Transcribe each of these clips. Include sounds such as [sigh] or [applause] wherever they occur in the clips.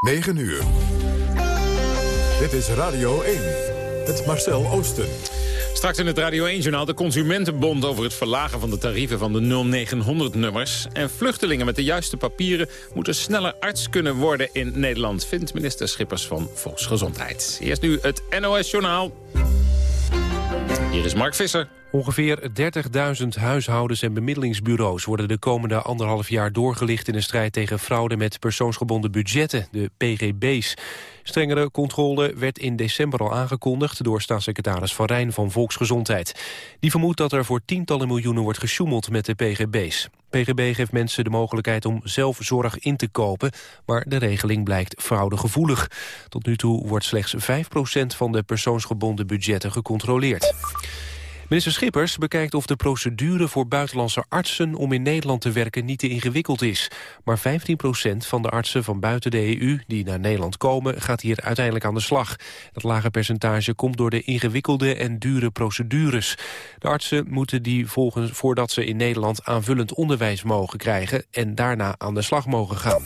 9 uur. Dit is Radio 1. Het Marcel Oosten. Straks in het Radio 1-journaal de Consumentenbond over het verlagen van de tarieven van de 0900-nummers. En vluchtelingen met de juiste papieren moeten sneller arts kunnen worden in Nederland, vindt minister Schippers van Volksgezondheid. Eerst nu het NOS-journaal. Hier is Mark Visser. Ongeveer 30.000 huishoudens en bemiddelingsbureaus worden de komende anderhalf jaar doorgelicht in een strijd tegen fraude met persoonsgebonden budgetten, de PGB's. Strengere controle werd in december al aangekondigd door staatssecretaris Van Rijn van Volksgezondheid. Die vermoedt dat er voor tientallen miljoenen wordt gesjoemeld met de PGB's. PGB geeft mensen de mogelijkheid om zelf zorg in te kopen, maar de regeling blijkt fraudegevoelig. Tot nu toe wordt slechts 5% van de persoonsgebonden budgetten gecontroleerd. Minister Schippers bekijkt of de procedure voor buitenlandse artsen om in Nederland te werken niet te ingewikkeld is. Maar 15% van de artsen van buiten de EU die naar Nederland komen gaat hier uiteindelijk aan de slag. Dat lage percentage komt door de ingewikkelde en dure procedures. De artsen moeten die volgens voordat ze in Nederland aanvullend onderwijs mogen krijgen en daarna aan de slag mogen gaan.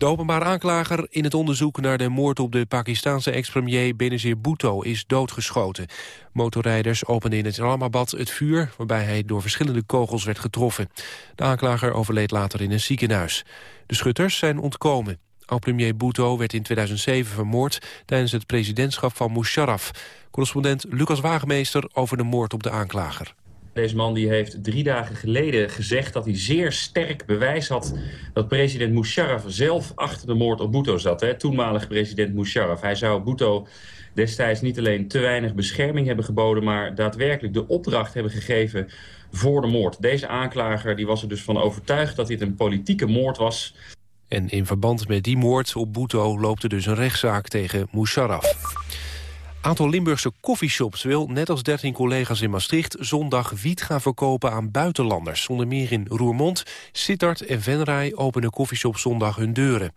De openbare aanklager in het onderzoek naar de moord op de Pakistanse ex-premier Benazir Bhutto is doodgeschoten. Motorrijders openden in het Islamabad het vuur waarbij hij door verschillende kogels werd getroffen. De aanklager overleed later in een ziekenhuis. De schutters zijn ontkomen. Oud-premier Bhutto werd in 2007 vermoord tijdens het presidentschap van Musharraf. Correspondent Lucas Wagemeester over de moord op de aanklager. Deze man die heeft drie dagen geleden gezegd dat hij zeer sterk bewijs had... dat president Musharraf zelf achter de moord op Bhutto zat. Hè? Toenmalig president Musharraf. Hij zou Bhutto destijds niet alleen te weinig bescherming hebben geboden... maar daadwerkelijk de opdracht hebben gegeven voor de moord. Deze aanklager die was er dus van overtuigd dat dit een politieke moord was... En in verband met die moord op Bhutto loopt er dus een rechtszaak tegen Musharraf aantal Limburgse koffieshops wil, net als 13 collega's in Maastricht... zondag wiet gaan verkopen aan buitenlanders. Onder meer in Roermond, Sittard en Venray openen koffieshops zondag hun deuren.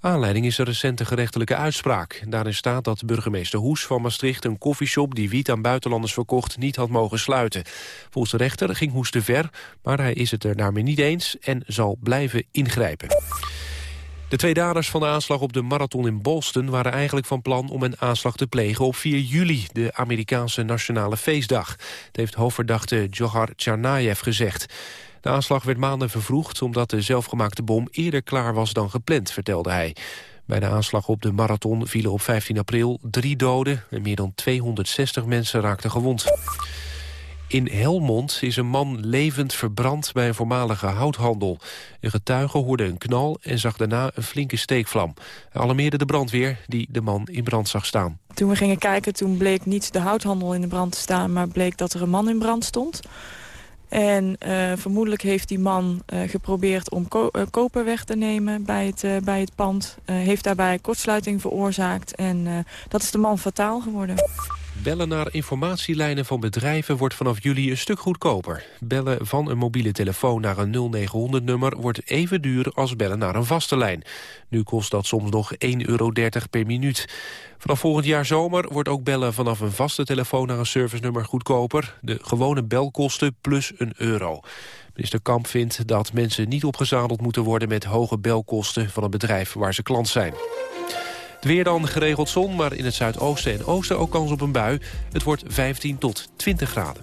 Aanleiding is een recente gerechtelijke uitspraak. Daarin staat dat burgemeester Hoes van Maastricht... een koffieshop die wiet aan buitenlanders verkocht niet had mogen sluiten. Volgens de rechter ging Hoes te ver, maar hij is het er daarmee niet eens... en zal blijven ingrijpen. De twee daders van de aanslag op de marathon in Boston... waren eigenlijk van plan om een aanslag te plegen op 4 juli... de Amerikaanse nationale feestdag. Dat heeft hoofdverdachte Johar Tsarnaev gezegd. De aanslag werd maanden vervroegd... omdat de zelfgemaakte bom eerder klaar was dan gepland, vertelde hij. Bij de aanslag op de marathon vielen op 15 april drie doden... en meer dan 260 mensen raakten gewond. In Helmond is een man levend verbrand bij een voormalige houthandel. Een getuige hoorde een knal en zag daarna een flinke steekvlam. Hij alarmeerde de brandweer die de man in brand zag staan. Toen we gingen kijken, toen bleek niet de houthandel in de brand te staan... maar bleek dat er een man in brand stond. En uh, vermoedelijk heeft die man uh, geprobeerd om uh, koper weg te nemen bij het, bij het pand. heeft daarbij kortsluiting veroorzaakt en dat is de man fataal geworden. Bellen naar informatielijnen van bedrijven wordt vanaf juli een stuk goedkoper. Bellen van een mobiele telefoon naar een 0900-nummer wordt even duur als bellen naar een vaste lijn. Nu kost dat soms nog 1,30 euro per minuut. Vanaf volgend jaar zomer wordt ook bellen vanaf een vaste telefoon naar een servicenummer goedkoper. De gewone belkosten plus een euro. Minister Kamp vindt dat mensen niet opgezadeld moeten worden met hoge belkosten van een bedrijf waar ze klant zijn. Het weer dan geregeld zon, maar in het zuidoosten en oosten ook kans op een bui. Het wordt 15 tot 20 graden.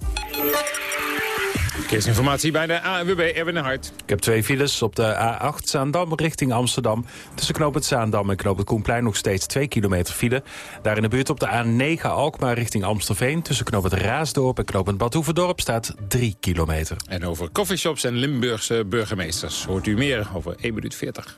Verkeersinformatie bij de AWB Erwin Hart. Ik heb twee files op de A8 Zaandam richting Amsterdam. Tussen knoop het Zaandam en knoop het Koenplein nog steeds 2 kilometer file. Daar in de buurt op de A9 Alkmaar richting Amstelveen. Tussen knoop het Raasdorp en knoop het Badhoevedorp staat 3 kilometer. En over coffeeshops en Limburgse burgemeesters hoort u meer over 1 minuut 40.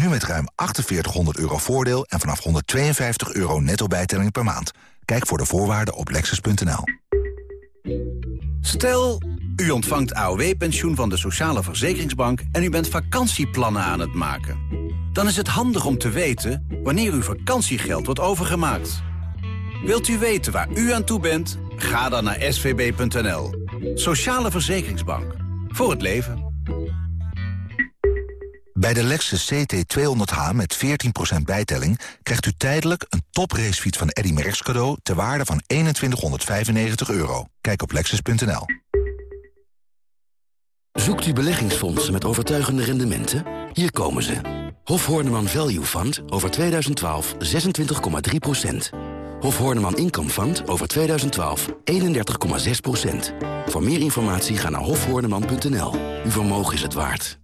Nu met ruim 4800 euro voordeel en vanaf 152 euro netto bijtelling per maand. Kijk voor de voorwaarden op lexus.nl. Stel, U ontvangt AOW-pensioen van de Sociale Verzekeringsbank... en u bent vakantieplannen aan het maken. Dan is het handig om te weten wanneer uw vakantiegeld wordt overgemaakt. Wilt u weten waar u aan toe bent? Ga dan naar svb.nl. Sociale Verzekeringsbank. Voor het leven. Bij de Lexus CT200H met 14% bijtelling krijgt u tijdelijk een topracefiets van Eddy Merckx cadeau ter waarde van 2195 euro. Kijk op lexus.nl. Zoekt u beleggingsfondsen met overtuigende rendementen? Hier komen ze. Hof Horneman Value Fund over 2012 26,3% Hof Horneman Income Fund over 2012 31,6% Voor meer informatie ga naar hofhoorneman.nl. Uw vermogen is het waard.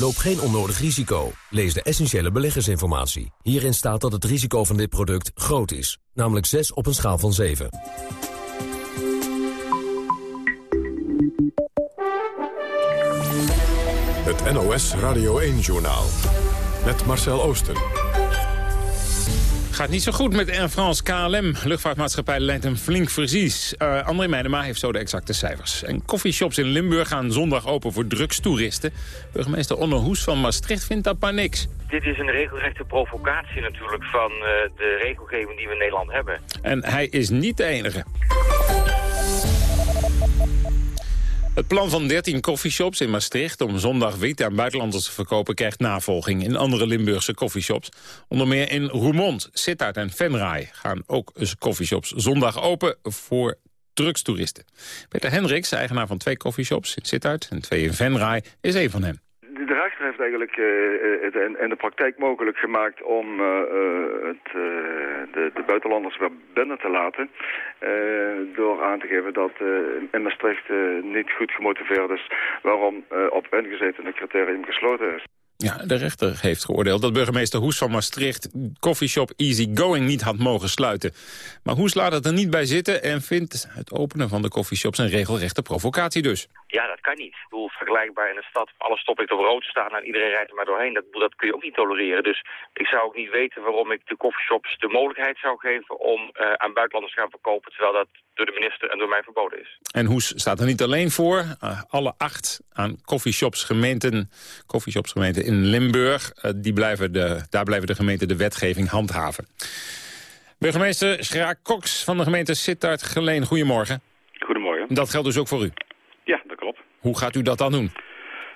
Loop geen onnodig risico. Lees de essentiële beleggersinformatie. Hierin staat dat het risico van dit product groot is. Namelijk 6 op een schaal van 7. Het NOS Radio 1-journaal. Met Marcel Oosten. Gaat niet zo goed met Air France KLM. Luchtvaartmaatschappij leidt een flink verlies. Uh, André Meijnema heeft zo de exacte cijfers. En coffeeshops in Limburg gaan zondag open voor drugstoeristen. Burgemeester Onno Hoes van Maastricht vindt dat maar niks. Dit is een regelrechte provocatie natuurlijk van uh, de regelgeving die we in Nederland hebben. En hij is niet de enige. Het plan van 13 coffeeshops in Maastricht om zondag wiet aan buitenlanders te verkopen krijgt navolging in andere Limburgse coffeeshops. Onder meer in Roermond, Sittard en Venray gaan ook coffeeshops zondag open voor drugstoeristen. Peter Hendricks, eigenaar van twee coffeeshops in Sittard en twee in Venray, is een van hen rechter heeft eigenlijk uh, het in, de praktijk mogelijk gemaakt om uh, het, de, de, buitenlanders weer binnen te laten. door aan te geven dat in Maastricht niet goed gemotiveerd is waarom op ingezetene criterium gesloten is. Ja, de rechter heeft geoordeeld dat burgemeester Hoes van Maastricht... coffeeshop Easy Going niet had mogen sluiten. Maar Hoes laat het er niet bij zitten... en vindt het openen van de coffeeshops een regelrechte provocatie dus. Ja, dat kan niet. Ik bedoel, vergelijkbaar in een stad... alles stop ik op rood staan en iedereen rijdt er maar doorheen. Dat, dat kun je ook niet tolereren. Dus ik zou ook niet weten waarom ik de coffeeshops de mogelijkheid zou geven... om uh, aan buitenlanders te gaan verkopen... terwijl dat door de minister en door mij verboden is. En Hoes staat er niet alleen voor. Uh, alle acht aan coffeeshops gemeenten, coffeeshops gemeenten in Limburg... Uh, die blijven de, daar blijven de gemeenten de wetgeving handhaven. Burgemeester Schraak Cox van de gemeente Sittard-Geleen, goedemorgen. Goedemorgen. Dat geldt dus ook voor u? Ja, dat klopt. Hoe gaat u dat dan doen?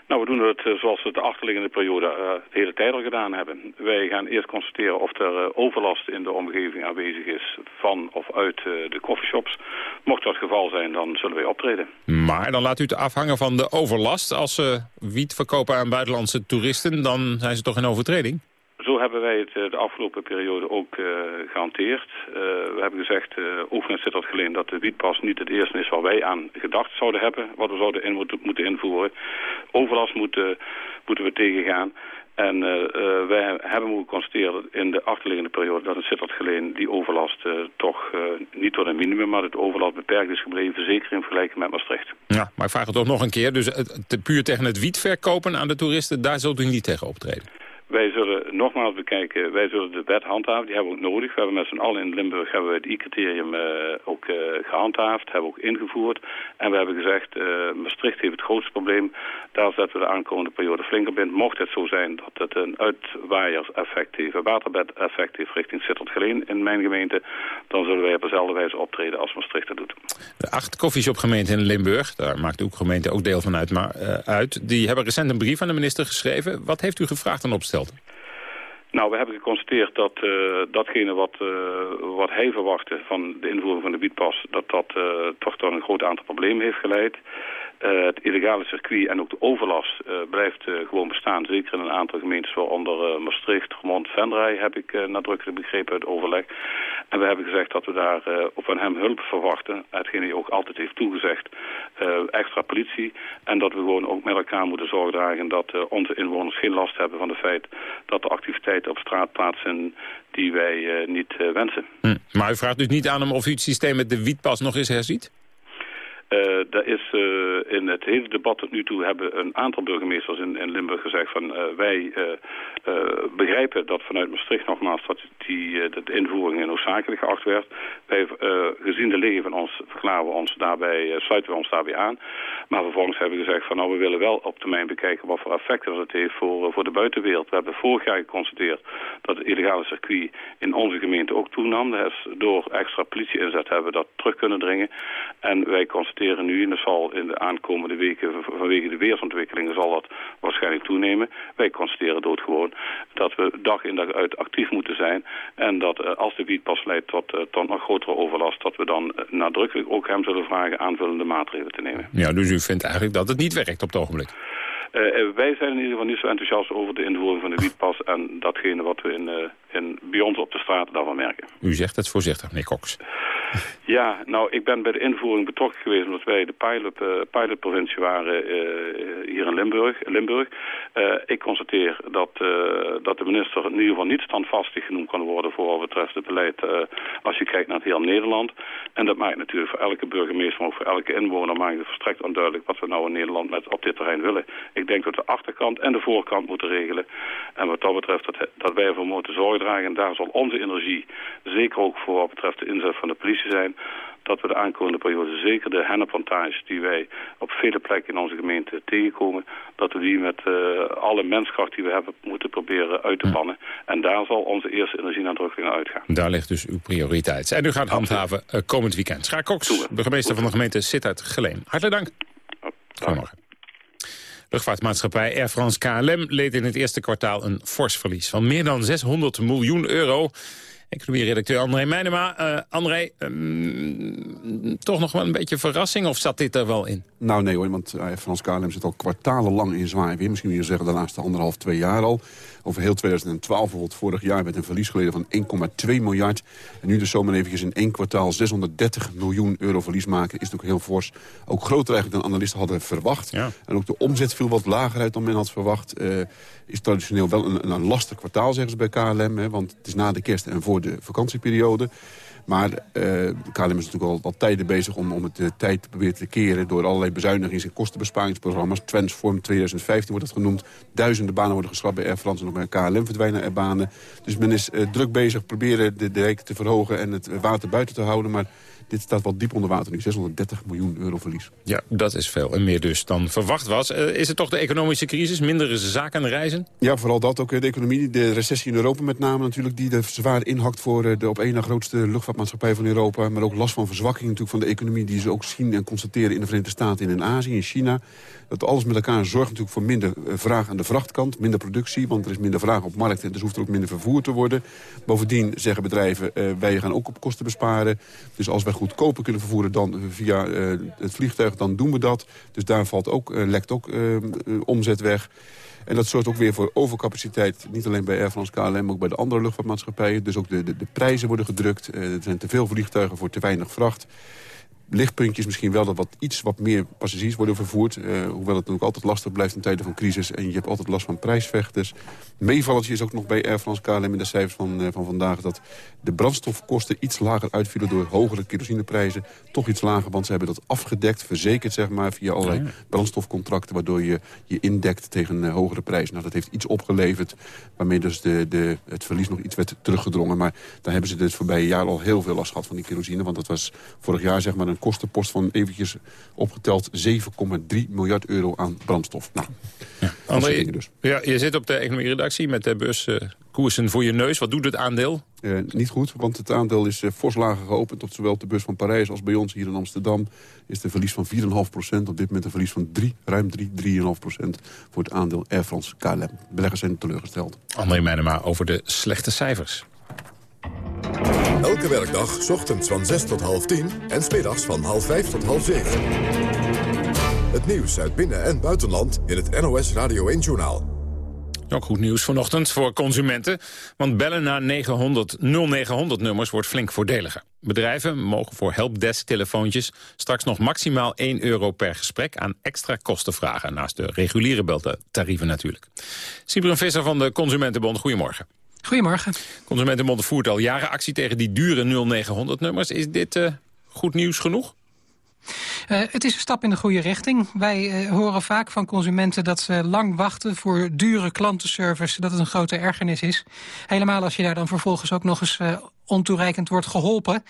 Nou, we doen het eh, zoals we de achterliggende periode uh, de hele tijd al gedaan hebben. Wij gaan eerst constateren of er uh, overlast in de omgeving aanwezig is van of uit de coffeeshops. Mocht dat het geval zijn, dan zullen wij optreden. Maar dan laat u het afhangen van de overlast. Als ze wiet verkopen aan buitenlandse toeristen, dan zijn ze toch in overtreding? Zo hebben wij het de afgelopen periode ook uh, gehanteerd. Uh, we hebben gezegd, uh, zit dat geleend dat de wietpas niet het eerste is waar wij aan gedacht zouden hebben. Wat we zouden in moeten, invoeren. Overlast moeten, moeten we tegengaan. En wij hebben moeten constateren in de achterliggende periode dat het Sittard Geleen die overlast toch niet tot een minimum, maar het overlast beperkt is gebleven, zeker in vergelijking met Maastricht. Ja, maar ik vraag het toch nog een keer. Dus het, puur tegen het wiet verkopen aan de toeristen, daar zult u niet tegen optreden? Wij zullen nogmaals bekijken, wij zullen de wet handhaven, die hebben we ook nodig. We hebben met z'n allen in Limburg hebben we het I-criterium uh, ook uh, gehandhaafd, hebben we ook ingevoerd. En we hebben gezegd, uh, Maastricht heeft het grootste probleem. Daar zetten we de aankomende periode flink op in. Mocht het zo zijn dat het een uitwaaierseffect heeft, een waterbed-effect heeft richting Sittard-Geleen in mijn gemeente, dan zullen wij op dezelfde wijze optreden als Maastricht dat doet. De acht koffieshopgemeenten in Limburg, daar maakt de gemeente ook deel van uit, maar, uit, die hebben recent een brief aan de minister geschreven. Wat heeft u gevraagd aan Nou, we hebben geconstateerd dat uh, datgene wat, uh, wat hij verwachtte van de invoering van de biedpas... dat dat uh, toch tot een groot aantal problemen heeft geleid. Uh, het illegale circuit en ook de overlast uh, blijft uh, gewoon bestaan. Zeker in een aantal gemeentes, waaronder Maastricht, Remond, Venray... heb ik nadrukkelijk begrepen uit overleg. En we hebben gezegd dat we daar op van hem hulp verwachten. Hetgeen hij ook altijd heeft toegezegd. extra politie. En dat we gewoon ook met elkaar moeten zorgen dragen... dat onze inwoners geen last hebben van het feit... dat er activiteiten op straat plaatsvinden die wij niet wensen. Hm. Maar u vraagt dus niet aan hem of u het systeem met de wietpas nog eens herziet? Uh, is uh, in het hele debat tot nu toe hebben een aantal burgemeesters in, in Limburg gezegd van uh, wij begrijpen dat vanuit Maastricht nogmaals dat die, de invoering noodzakelijk geacht werd. Wij, gezien de ligging van ons verklaren we ons daarbij, sluiten we ons daarbij aan. Maar vervolgens hebben we gezegd van nou we willen wel op termijn bekijken wat voor effecten dat heeft voor, voor de buitenwereld. We hebben vorig jaar geconstateerd dat het illegale circuit in onze gemeente ook toenam. Dus door extra politie inzet hebben we dat terug kunnen dringen. En wij constateren nu, en dat zal in de aankomende weken vanwege de weersontwikkelingen zal dat waarschijnlijk toenemen. Wij constateren doodgewoon dat we dag in dag uit actief moeten zijn. En dat uh, als de wietpas leidt tot, uh, tot nog grotere overlast, dat we dan uh, nadrukkelijk ook hem zullen vragen aanvullende maatregelen te nemen. Ja, dus u vindt eigenlijk dat het niet werkt op het ogenblik? Uh, wij zijn in ieder geval niet zo enthousiast over de invoering van de wietpas... en datgene wat we in, uh, in, bij ons op de straat daarvan merken. U zegt het voorzichtig, meneer Cox. Ja, nou, ik ben bij de invoering betrokken geweest... omdat wij de pilot, uh, pilotprovincie waren hier in Limburg. Limburg. ik constateer dat, dat de minister in ieder geval niet standvastig genoemd kan worden... voor wat betreft het beleid als je kijkt naar het heel Nederland. En dat maakt natuurlijk voor elke burgemeester... maar ook voor elke inwoner maakt het verstrekt onduidelijk... wat we nou in Nederland met op dit terrein willen. Ik denk dat de achterkant en de voorkant moeten regelen. En wat dat betreft dat, dat wij ervoor moeten zorgen dragen. En daar zal onze energie, zeker ook voor wat betreft de inzet van de politie zijn dat we de aankomende periode zeker de hennepplantages die wij op vele plekken in onze gemeente tegenkomen, dat we die met uh, alle menskracht die we hebben moeten proberen uit te bannen. En daar zal onze eerste energienadrukking uitgaan. Daar ligt dus uw prioriteit. En u gaat handhaven uh, komend weekend. Schaar Cox, burgemeester van de gemeente Sittard Geleen. Hartelijk dank. Goedemorgen. Luchtvaartmaatschappij Air France KLM leed in het eerste kwartaal een fors verlies van meer dan 600 miljoen euro. Economie-redacteur André Meijnema. Uh, André, um, toch nog wel een beetje verrassing of zat dit er wel in? Nou nee hoor, want uh, Frans KLM zit al kwartalenlang in zwaar weer. Misschien wil je zeggen de laatste anderhalf, twee jaar al. Over heel 2012 bijvoorbeeld vorig jaar met een verlies geleden van 1,2 miljard. En nu dus zomaar eventjes in één kwartaal 630 miljoen euro verlies maken... is natuurlijk heel fors. Ook groter eigenlijk dan analisten hadden verwacht. Ja. En ook de omzet viel wat lager uit dan men had verwacht. Uh, is traditioneel wel een, een lastig kwartaal, zeggen ze bij KLM. Hè, want het is na de kerst en voor de vakantieperiode. Maar uh, KLM is natuurlijk al, al tijden bezig om, om het de tijd te proberen te keren... door allerlei bezuinigings- en kostenbesparingsprogramma's. Transform 2015 wordt dat genoemd. Duizenden banen worden geschrapt bij Air France en ook bij KLM verdwijnen er banen. Dus men is uh, druk bezig proberen de, reken te verhogen en het water buiten te houden. Maar dit staat wel diep onder water nu. 630 miljoen euro verlies. Ja, dat is veel. En meer dus dan verwacht was. Uh, is het toch de economische crisis? Mindere zaken aan reizen? Ja, vooral dat ook. De economie, de recessie in Europa met name natuurlijk... die er zwaar inhakt voor de op één na grootste luchtvaartmaatschappij van Europa. Maar ook last van verzwakking natuurlijk van de economie... die ze ook zien en constateren in de Verenigde Staten en in Azië, in China. Dat alles met elkaar zorgt natuurlijk voor minder vraag aan de vrachtkant. Minder productie, want er is minder vraag op markt... en dus hoeft er ook minder vervoer te worden. Bovendien zeggen bedrijven, uh, wij gaan ook op kosten besparen. Dus als wij goedkoper kunnen vervoeren dan via uh, het vliegtuig, dan doen we dat. Dus daar valt ook, uh, lekt ook omzet weg. En dat zorgt ook weer voor overcapaciteit. Niet alleen bij Air France KLM, maar ook bij de andere luchtvaartmaatschappijen. Dus ook de, de, de prijzen worden gedrukt. er zijn te veel vliegtuigen voor te weinig vracht lichtpuntjes misschien wel dat wat iets wat meer passagiers worden vervoerd. Uh, hoewel het natuurlijk altijd lastig blijft in tijden van crisis. En je hebt altijd last van prijsvechters. Meevalletje is ook nog bij Air France KLM in de cijfers van, uh, van vandaag... dat de brandstofkosten iets lager uitvielen door hogere kerosineprijzen. Toch iets lager, want ze hebben dat afgedekt, verzekerd zeg maar... via allerlei ja. brandstofcontracten, waardoor je je indekt tegen uh, hogere prijzen. Nou, dat heeft iets opgeleverd, waarmee dus de, de, het verlies nog iets werd teruggedrongen. Maar daar hebben ze het voorbije jaar al heel veel last gehad van die kerosine. Want dat was vorig jaar zeg maar een kostenpost van eventjes opgeteld 7,3 miljard euro aan brandstof. Nou, ja. André, dus. ja, je zit op de economie-redactie met de beurskoersen uh, voor je neus. Wat doet het aandeel? Uh, niet goed, want het aandeel is uh, fors lager geopend. Tot zowel op de beurs van Parijs als bij ons hier in Amsterdam... is de verlies van 4,5% Op dit moment een verlies van 3, ruim 3, 3,5% voor het aandeel Air France KLM. Beleggers zijn teleurgesteld. André Meijnema over de slechte cijfers. Elke werkdag, ochtends van 6 tot half 10 en smiddags van half 5 tot half 7. Het nieuws uit binnen- en buitenland in het NOS Radio 1-journaal. Ook goed nieuws vanochtend voor consumenten. Want bellen naar 900 0900-nummers wordt flink voordeliger. Bedrijven mogen voor helpdesk-telefoontjes straks nog maximaal 1 euro per gesprek aan extra kosten vragen. Naast de reguliere beltarieven natuurlijk. Sibren Visser van de Consumentenbond, goedemorgen. Goedemorgen. Consumentenbond voert al jaren actie tegen die dure 0900-nummers. Is dit uh, goed nieuws genoeg? Uh, het is een stap in de goede richting. Wij uh, horen vaak van consumenten dat ze lang wachten voor dure klantenservice. Dat het een grote ergernis is. Helemaal als je daar dan vervolgens ook nog eens uh, ontoereikend wordt geholpen.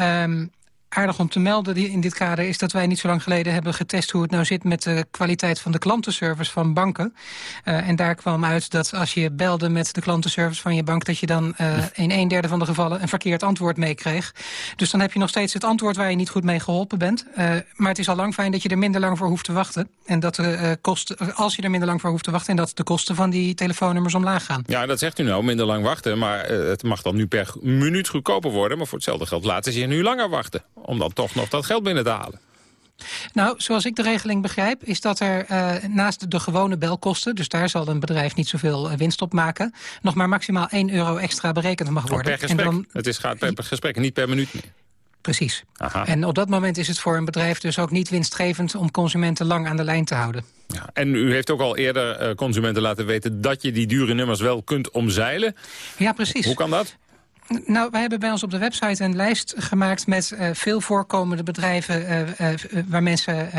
Um, aardig om te melden in dit kader is dat wij niet zo lang geleden hebben getest hoe het nou zit met de kwaliteit van de klantenservice van banken. Uh, en daar kwam uit dat als je belde met de klantenservice van je bank, dat je dan uh, in een derde van de gevallen een verkeerd antwoord meekreeg. Dus dan heb je nog steeds het antwoord waar je niet goed mee geholpen bent. Uh, maar het is al lang fijn dat je er minder lang voor hoeft te wachten. En dat de kosten, als je er minder lang voor hoeft te wachten, en dat de kosten van die telefoonnummers omlaag gaan. Ja, dat zegt u nou, minder lang wachten. Maar het mag dan nu per minuut goedkoper worden. Maar voor hetzelfde geld laten ze je nu langer wachten om dan toch nog dat geld binnen te halen. Nou, zoals ik de regeling begrijp, is dat er uh, naast de gewone belkosten... dus daar zal een bedrijf niet zoveel winst op maken... nog maar maximaal 1 euro extra berekend mag worden. Oh, per gesprek? En dan, het is, gaat per gesprek, niet per minuut meer? Precies. Aha. En op dat moment is het voor een bedrijf dus ook niet winstgevend... om consumenten lang aan de lijn te houden. Ja, en u heeft ook al eerder uh, consumenten laten weten... dat je die dure nummers wel kunt omzeilen. Ja, precies. Hoe kan dat? Nou, wij hebben bij ons op de website een lijst gemaakt met uh, veel voorkomende bedrijven uh, uh, waar mensen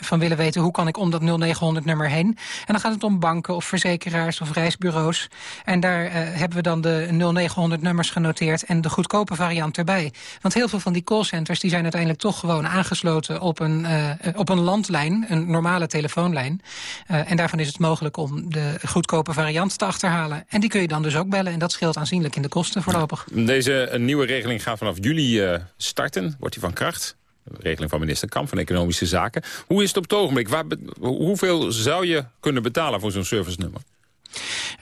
van willen weten hoe kan ik om dat 0900-nummer heen. En dan gaat het om banken of verzekeraars of reisbureaus. En daar hebben we dan de 0900-nummers genoteerd en de goedkope variant erbij. Want heel veel van die callcenters die zijn uiteindelijk toch gewoon aangesloten op een, op een landlijn, een normale telefoonlijn. en daarvan is het mogelijk om de goedkope variant te achterhalen. En die kun je dan dus ook bellen en dat scheelt aanzienlijk in de kosten voorlopig. Deze nieuwe regeling gaat vanaf juli uh, starten. Wordt die van kracht? Regeling van minister Kamp van Economische Zaken. Hoe is het op het ogenblik? Waar, hoeveel zou je kunnen betalen voor zo'n servicenummer?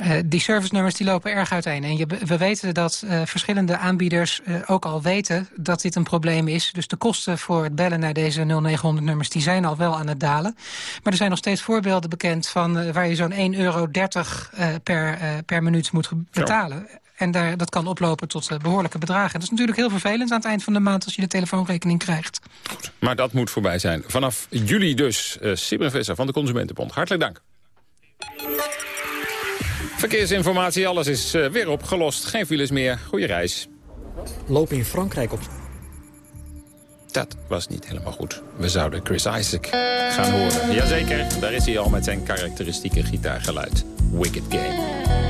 Uh, die servicenummers die lopen erg uiteen. En je, we weten dat uh, verschillende aanbieders uh, ook al weten dat dit een probleem is. Dus de kosten voor het bellen naar deze 0900-nummers die zijn al wel aan het dalen. Maar er zijn nog steeds voorbeelden bekend van waar je zo'n 1,30 euro per, per minuut moet betalen. En daar, dat kan oplopen tot uh, behoorlijke bedragen. Dat is natuurlijk heel vervelend aan het eind van de maand... als je de telefoonrekening krijgt. Goed, maar dat moet voorbij zijn. Vanaf juli dus. Uh, Sibren Visser van de Consumentenbond. Hartelijk dank. Verkeersinformatie, alles is uh, weer opgelost. Geen files meer. Goeie reis. Lopen in Frankrijk op... Dat was niet helemaal goed. We zouden Chris Isaac gaan horen. Jazeker, daar is hij al met zijn karakteristieke gitaargeluid. Wicked Game.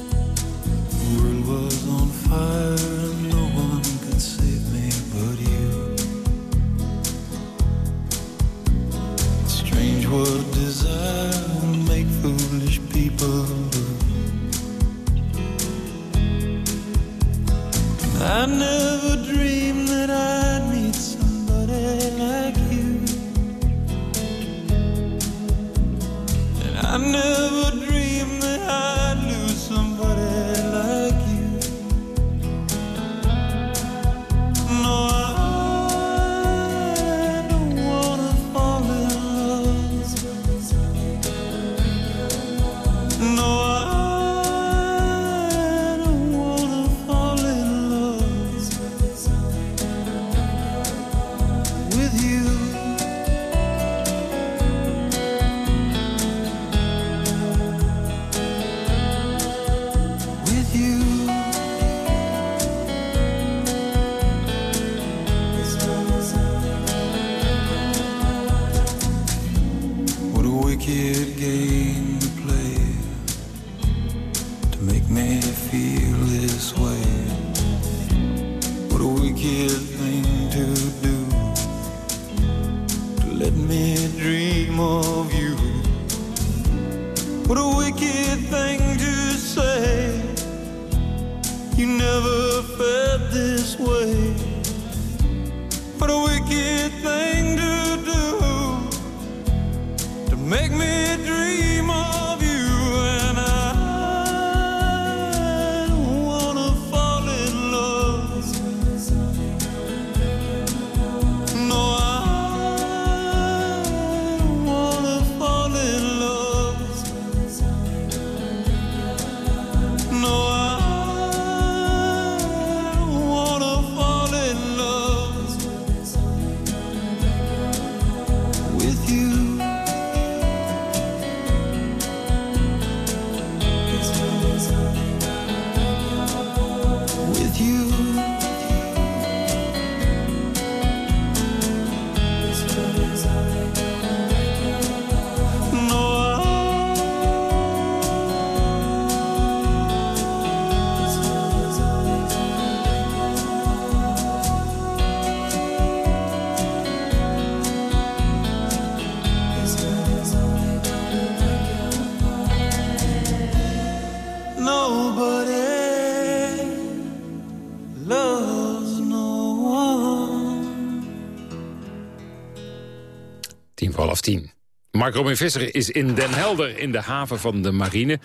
Tien voor half tien. Mark Robin Visser is in Den Helder in de haven van de marine.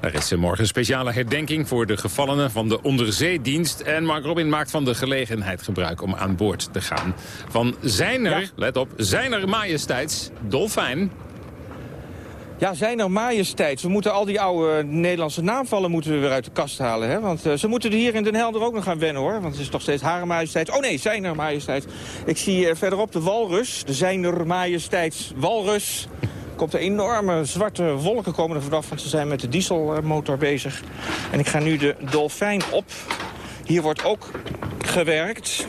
Daar is morgen een speciale herdenking voor de gevallenen van de onderzeedienst. En Mark Robin maakt van de gelegenheid gebruik om aan boord te gaan. Van zijner, let op, zijner majesteits dolfijn ja, zijn er majesteits. We moeten al die oude Nederlandse naamvallen moeten we weer uit de kast halen. Hè? Want uh, ze moeten er hier in Den Helder ook nog gaan wennen hoor. Want het is toch steeds Hare majesteits. Oh nee, zijn er majesteits. Ik zie uh, verderop de walrus. De zijn er majesteits walrus. Komt er enorme zwarte wolken komen er vanaf. Want ze zijn met de dieselmotor bezig. En ik ga nu de dolfijn op. Hier wordt ook gewerkt.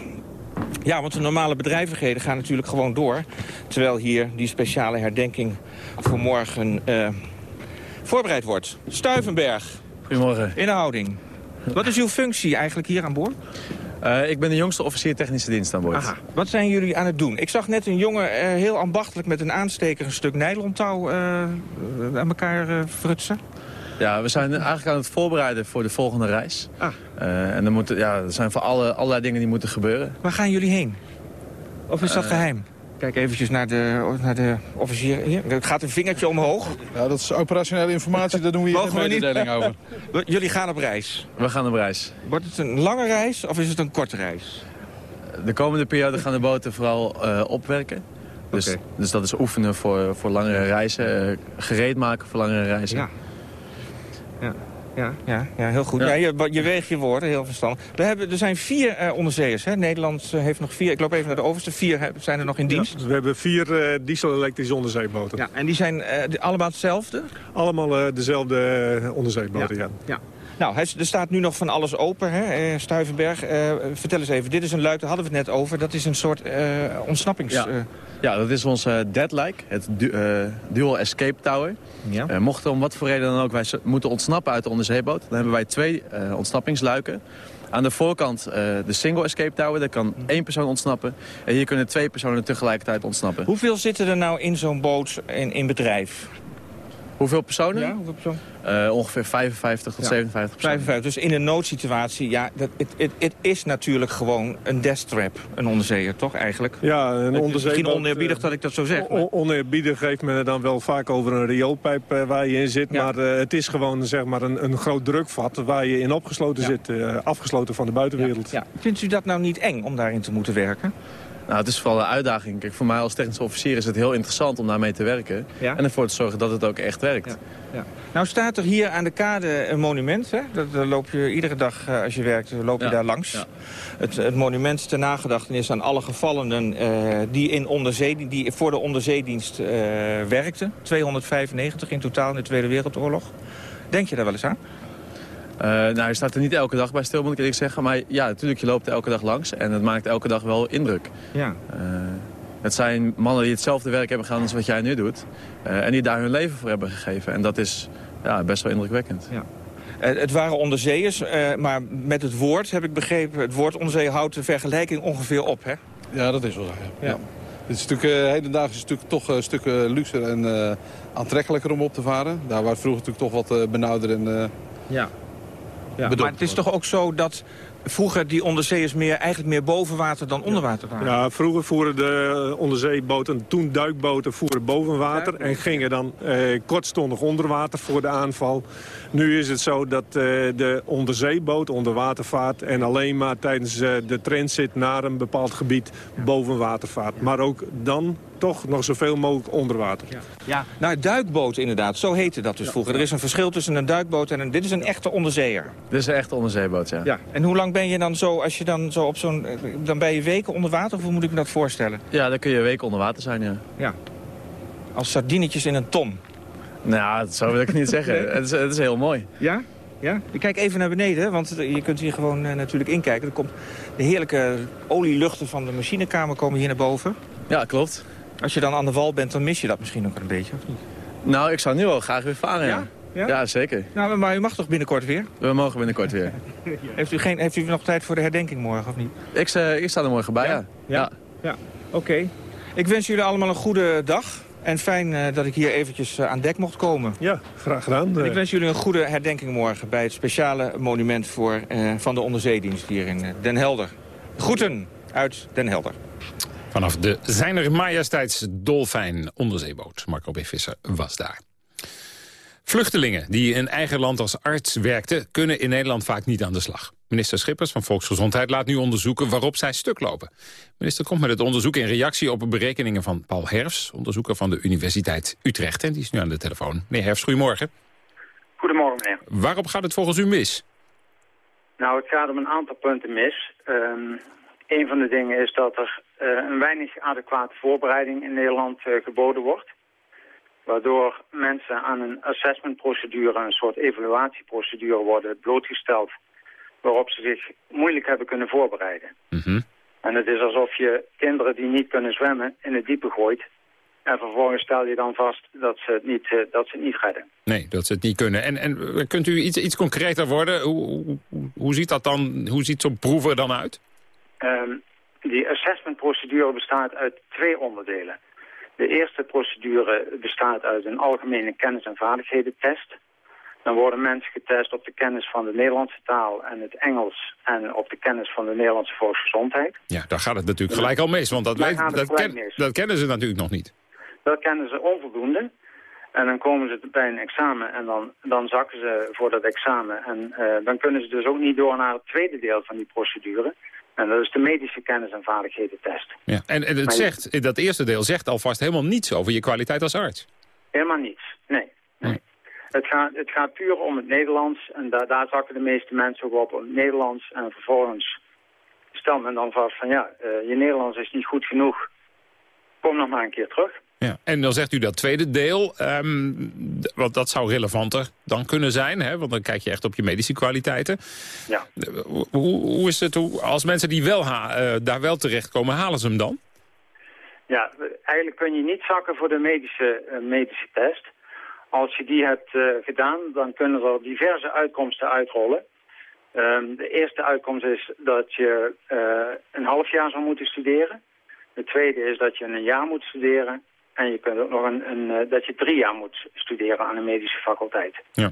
Ja, want de normale bedrijvigheden gaan natuurlijk gewoon door. Terwijl hier die speciale herdenking voor morgen uh, voorbereid wordt. Stuivenberg. Goedemorgen. Inhouding. Wat is uw functie eigenlijk hier aan boord? Uh, ik ben de jongste officier technische dienst aan boord. Aha. Wat zijn jullie aan het doen? Ik zag net een jongen uh, heel ambachtelijk met een aansteker... een stuk nylontouw aan elkaar frutsen. Ja, we zijn eigenlijk aan het voorbereiden voor de volgende reis. Ah. en er, moeten, ja, er zijn voor alle, allerlei dingen die moeten gebeuren. Waar gaan jullie heen? Of is dat geheim? Kijk eventjes naar de, naar de officier. Hier. Er gaat een vingertje omhoog. Ja, dat is operationele informatie, daar doen we hier een mededeling over. [laughs] Jullie gaan op reis? We gaan op reis. Wordt het een lange reis of is het een korte reis? De komende periode gaan de boten vooral uh, opwerken. Dus, okay. dus dat is oefenen voor, voor langere reizen, uh, gereed maken voor langere reizen. Ja. Ja. Ja, ja, heel goed. Ja. je, je weegt je woorden, heel verstandig. We hebben, er zijn vier uh, onderzeeërs. Hè? Nederland heeft nog vier. Ik loop even naar de overste. Vier zijn er nog in dienst. Ja, we hebben vier uh, diesel-elektrische onderzeeboten. Ja, en die zijn uh, allemaal hetzelfde? Allemaal dezelfde onderzeeboten, ja. ja. Nou, er staat nu nog van alles open, hè, Stuivenberg. vertel eens even, dit is een luik, daar hadden we het net over. Dat is een soort ontsnappings... Ja. Ja, dat is onze uh, deadlike, het du uh, Dual Escape Tower. Ja. Uh, mochten om wat voor reden dan ook wij moeten ontsnappen uit de onderzeeboot... dan hebben wij twee ontsnappingsluiken. Aan de voorkant de Single Escape Tower, daar kan één persoon ontsnappen. En hier kunnen twee personen tegelijkertijd ontsnappen. Hoeveel zitten er nou in zo'n boot in, in bedrijf? Hoeveel personen? Ja, hoeveel personen? Uh, ongeveer 55 tot ja. 57 55, dus in een noodsituatie, ja, het is natuurlijk gewoon een death trap, een onderzeeër, toch eigenlijk? Ja, een onderzeeboot. Misschien oneerbiedig dat ik dat zo zeg. Maar... Oneerbiedig geeft men dan wel vaak over een rioolpijp uh, waar je in zit. Ja. Maar uh, het is gewoon zeg maar een, een groot drukvat waar je in opgesloten ja. zit, afgesloten van de buitenwereld. Ja. Vindt u dat nou niet eng om daarin te moeten werken? Nou, het is vooral een uitdaging. Kijk, voor mij als technische officier is het heel interessant om daarmee te werken. Ja? En ervoor te zorgen dat het ook echt werkt. Ja. Ja. Nou staat er hier aan de kade een monument. Hè? Dat, loop je iedere dag uh, als je werkt, loop je daar langs. Het, het, monument ter nagedachtenis aan alle gevallenen uh, die, in onderzee, die voor de onderzeedienst uh, werkten. 295 in totaal in de Tweede Wereldoorlog. Denk je daar wel eens aan? Uh, nou, je staat er niet elke dag bij stil, moet ik eerlijk zeggen. Maar ja, natuurlijk, je loopt er elke dag langs. En het maakt elke dag wel indruk. Ja. Uh, het zijn mannen die hetzelfde werk hebben gedaan als wat jij nu doet. Uh, en die daar hun leven voor hebben gegeven. En dat is ja, best wel indrukwekkend. Ja. het waren onderzeeërs, maar met het woord heb ik begrepen... het woord onderzee houdt de vergelijking ongeveer op, hè? Ja, dat is wel zo, ja. ja. Dit is natuurlijk, hedendaags is het natuurlijk toch een stuk luxer en uh, aantrekkelijker om op te varen. Daar waar het vroeger natuurlijk toch wat benauwder en... ja. Ja, maar het is toch ook zo dat vroeger die onderzeeërs meer, eigenlijk meer boven water dan onder water waren? Ja, vroeger voeren de onderzeeboten, toen duikboten, voeren boven water... en gingen dan eh, kortstondig onder water voor de aanval. Nu is het zo dat eh, de onderzeeboot onder water vaart... en alleen maar tijdens eh, de transit naar een bepaald gebied boven water vaart. Maar ook dan toch nog zoveel mogelijk onder water. Ja, ja. nou duikboot inderdaad, zo heette dat dus vroeger. Er is een verschil tussen een duikboot en een... Dit is een echte onderzeeër. Dit is een echte onderzeeboot, ja. ja. En hoe lang ben je dan zo, als je dan zo op zo'n... Dan ben je weken onder water, of hoe moet ik me dat voorstellen? Ja, dan kun je weken onder water zijn, ja. Ja. Als sardinetjes in een ton. Nou, dat zou ik niet [laughs] zeggen. Het, is, het is heel mooi. Ja? Ja? Ik kijk even naar beneden, want je kunt hier gewoon uh, natuurlijk inkijken. Er komt de heerlijke olieluchten van de machinekamer komen hier naar boven. Ja, klopt. Als je dan aan de wal bent, dan mis je dat misschien ook een beetje, of niet? Nou, ik zou nu wel graag weer varen, ja. Ja, ja zeker. Nou, maar u mag toch binnenkort weer? We mogen binnenkort weer. [laughs] heeft, u geen, heeft u nog tijd voor de herdenking morgen, of niet? Ik, uh, ik sta er morgen bij, ja. Ja, ja. oké. Ik wens jullie allemaal een goede dag. En fijn uh, dat ik hier eventjes uh, aan dek mocht komen. Ja, graag gedaan. En ik wens jullie een goede herdenking morgen... bij het speciale monument voor, van de onderzeedienst hier in Den Helder. Groeten uit Den Helder. Vanaf de Zijner Majesteits Dolfijn onderzeeboot. Marco B. Visser was daar. Vluchtelingen die in eigen land als arts werkten... kunnen in Nederland vaak niet aan de slag. Minister Schippers van Volksgezondheid laat nu onderzoeken waarop zij stuk lopen. minister komt met het onderzoek in reactie op berekeningen van Paul Herfs... onderzoeker van de Universiteit Utrecht. En die is nu aan de telefoon. Meneer Herfs, goedemorgen. Goedemorgen, meneer. Waarop gaat het volgens u mis? Nou, het gaat om een aantal punten mis. Um, een van de dingen is dat er uh, een weinig adequate voorbereiding in Nederland uh, geboden wordt. Waardoor mensen aan een assessmentprocedure, een soort evaluatieprocedure worden blootgesteld. Waarop ze zich moeilijk hebben kunnen voorbereiden. Mm En het is alsof je kinderen die niet kunnen zwemmen in het diepe gooit. En vervolgens stel je dan vast dat ze het niet, uh, dat ze het niet redden. Nee, dat ze het niet kunnen. En, en kunt u iets, iets concreter worden? Hoe, hoe, hoe ziet dat dan? Hoe ziet zo'n proef er dan uit? Um, die assessmentprocedure bestaat uit twee onderdelen. De eerste procedure bestaat uit een algemene kennis- en vaardigheden-test. Dan worden mensen getest op de kennis van de Nederlandse taal en het Engels... en op de kennis van de Nederlandse volksgezondheid. Ja, daar gaat het natuurlijk gelijk al mis, want dat, weet, dat, ken, dat kennen ze natuurlijk nog niet. Dat kennen ze onvoldoende. En dan komen ze bij een examen en dan, dan zakken ze voor dat examen. En uh, dan kunnen ze dus ook niet door naar het tweede deel van die procedure. En dat is de medische kennis- en vaardigheden-test. Ja. En, en het zegt, dat eerste deel zegt alvast helemaal niets over je kwaliteit als arts. Helemaal niets, nee. nee. Het, gaat, het gaat puur om het Nederlands. En da daar zakken de meeste mensen ook op, om het Nederlands. En vervolgens stelt men dan vast van ja, uh, je Nederlands is niet goed genoeg. Kom nog maar een keer terug. Ja. En dan zegt u dat tweede deel, um, want dat zou relevanter dan kunnen zijn, hè? want dan kijk je echt op je medische kwaliteiten. Ja. Hoe, hoe is het, hoe, als mensen die wel uh, daar wel terechtkomen, halen ze hem dan? Ja, eigenlijk kun je niet zakken voor de medische, uh, medische test. Als je die hebt uh, gedaan, dan kunnen er diverse uitkomsten uitrollen. Um, de eerste uitkomst is dat je een half jaar zou moeten studeren. De tweede is dat je een jaar moet studeren. En je kunt ook nog een, een, uh, dat je drie jaar moet studeren aan een medische faculteit. Ja.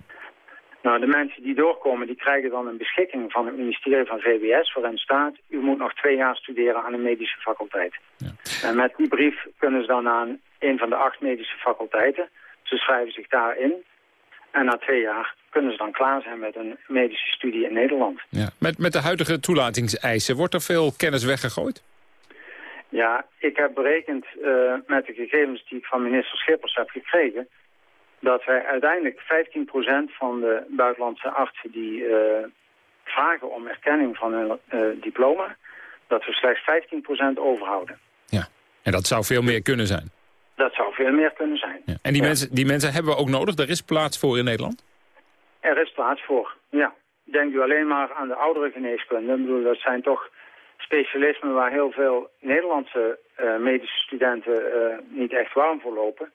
Nou, de mensen die doorkomen, die krijgen dan een beschikking van het ministerie van VWS... waarin staat, u moet nog twee jaar studeren aan een medische faculteit. Ja. En met die brief kunnen ze dan aan een van de acht medische faculteiten. Ze schrijven zich daarin. En na twee jaar kunnen ze dan klaar zijn met een medische studie in Nederland. Ja. Met, met de huidige toelatingseisen, wordt er veel kennis weggegooid? Ja, ik heb berekend uh, met de gegevens die ik van minister Schippers heb gekregen... dat wij uiteindelijk 15% van de buitenlandse artsen die uh, vragen om erkenning van hun uh, diploma... dat we slechts 15% overhouden. Ja, en dat zou veel meer kunnen zijn? Dat zou veel meer kunnen zijn. Ja. En die, ja. mensen, die mensen hebben we ook nodig? Er is plaats voor in Nederland? Er is plaats voor, ja. Denk u alleen maar aan de oudere geneeskunde. Ik bedoel, dat zijn toch specialismen waar heel veel Nederlandse uh, medische studenten uh, niet echt warm voor lopen.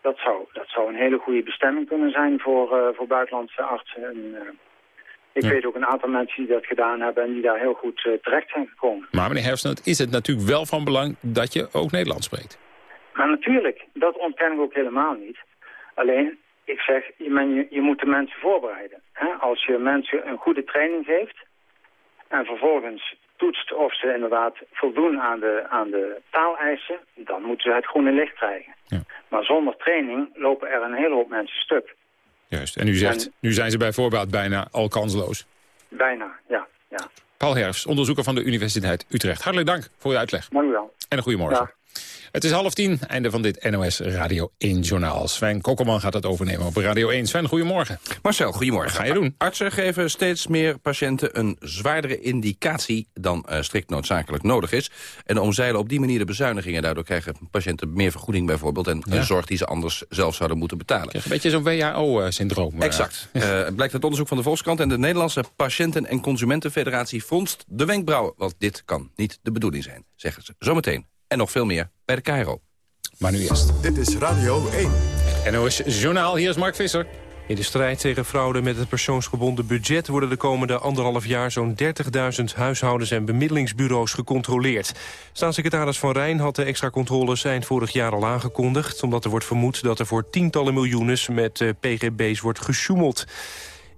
Dat zou, dat zou een hele goede bestemming kunnen zijn voor, uh, voor buitenlandse artsen. En, ik ja. weet ook een aantal mensen die dat gedaan hebben en die daar heel goed terecht zijn gekomen. Maar meneer Hersnut, is het natuurlijk wel van belang dat je ook Nederlands spreekt? Maar natuurlijk, dat ontken ik ook helemaal niet. Alleen, ik zeg, je, je, je moet de mensen voorbereiden. Hè? Als je mensen een goede training geeft en vervolgens toetst of ze inderdaad voldoen aan de, aan de taaleisen, dan moeten ze het groene licht krijgen. Ja. Maar zonder training lopen er een hele hoop mensen stuk. Juist, en u zegt, en, nu zijn ze bij voorbaat bijna al kansloos. Bijna, ja. ja. Paul Herfs, onderzoeker van de Universiteit Utrecht. Hartelijk dank voor uw uitleg. Dank u wel. En een goedemorgen. Ja. Het is half tien, einde van dit NOS Radio 1 Journaal. Sven Kokkelman gaat het overnemen op Radio 1. Sven, goedemorgen. Marcel, goedemorgen. Wat ga je doen? Artsen geven steeds meer patiënten een zwaardere indicatie dan uh, strikt noodzakelijk nodig is. En omzeilen op die manier de bezuinigingen. Daardoor krijgen patiënten meer vergoeding bijvoorbeeld. En ja. zorg die ze anders zelf zouden moeten betalen. Een beetje zo'n WHO-syndroom. Exact. uh, blijkt uit onderzoek van de Volkskrant en de Nederlandse Patiënten- en Consumentenfederatie fronst de wenkbrauwen. Want dit kan niet de bedoeling zijn, zeggen ze. Zometeen. En nog veel meer bij de Cairo. Maar nu eerst. Dit is Radio 1. Het NOS Journaal, hier is Mark Visser. In de strijd tegen fraude met het persoonsgebonden budget... worden de komende anderhalf jaar zo'n 30.000 huishoudens en bemiddelingsbureaus gecontroleerd. Staatssecretaris Van Rijn had de extra controles eind vorig jaar al aangekondigd... omdat er wordt vermoed dat er voor tientallen miljoenen met pgb's wordt gesjoemeld.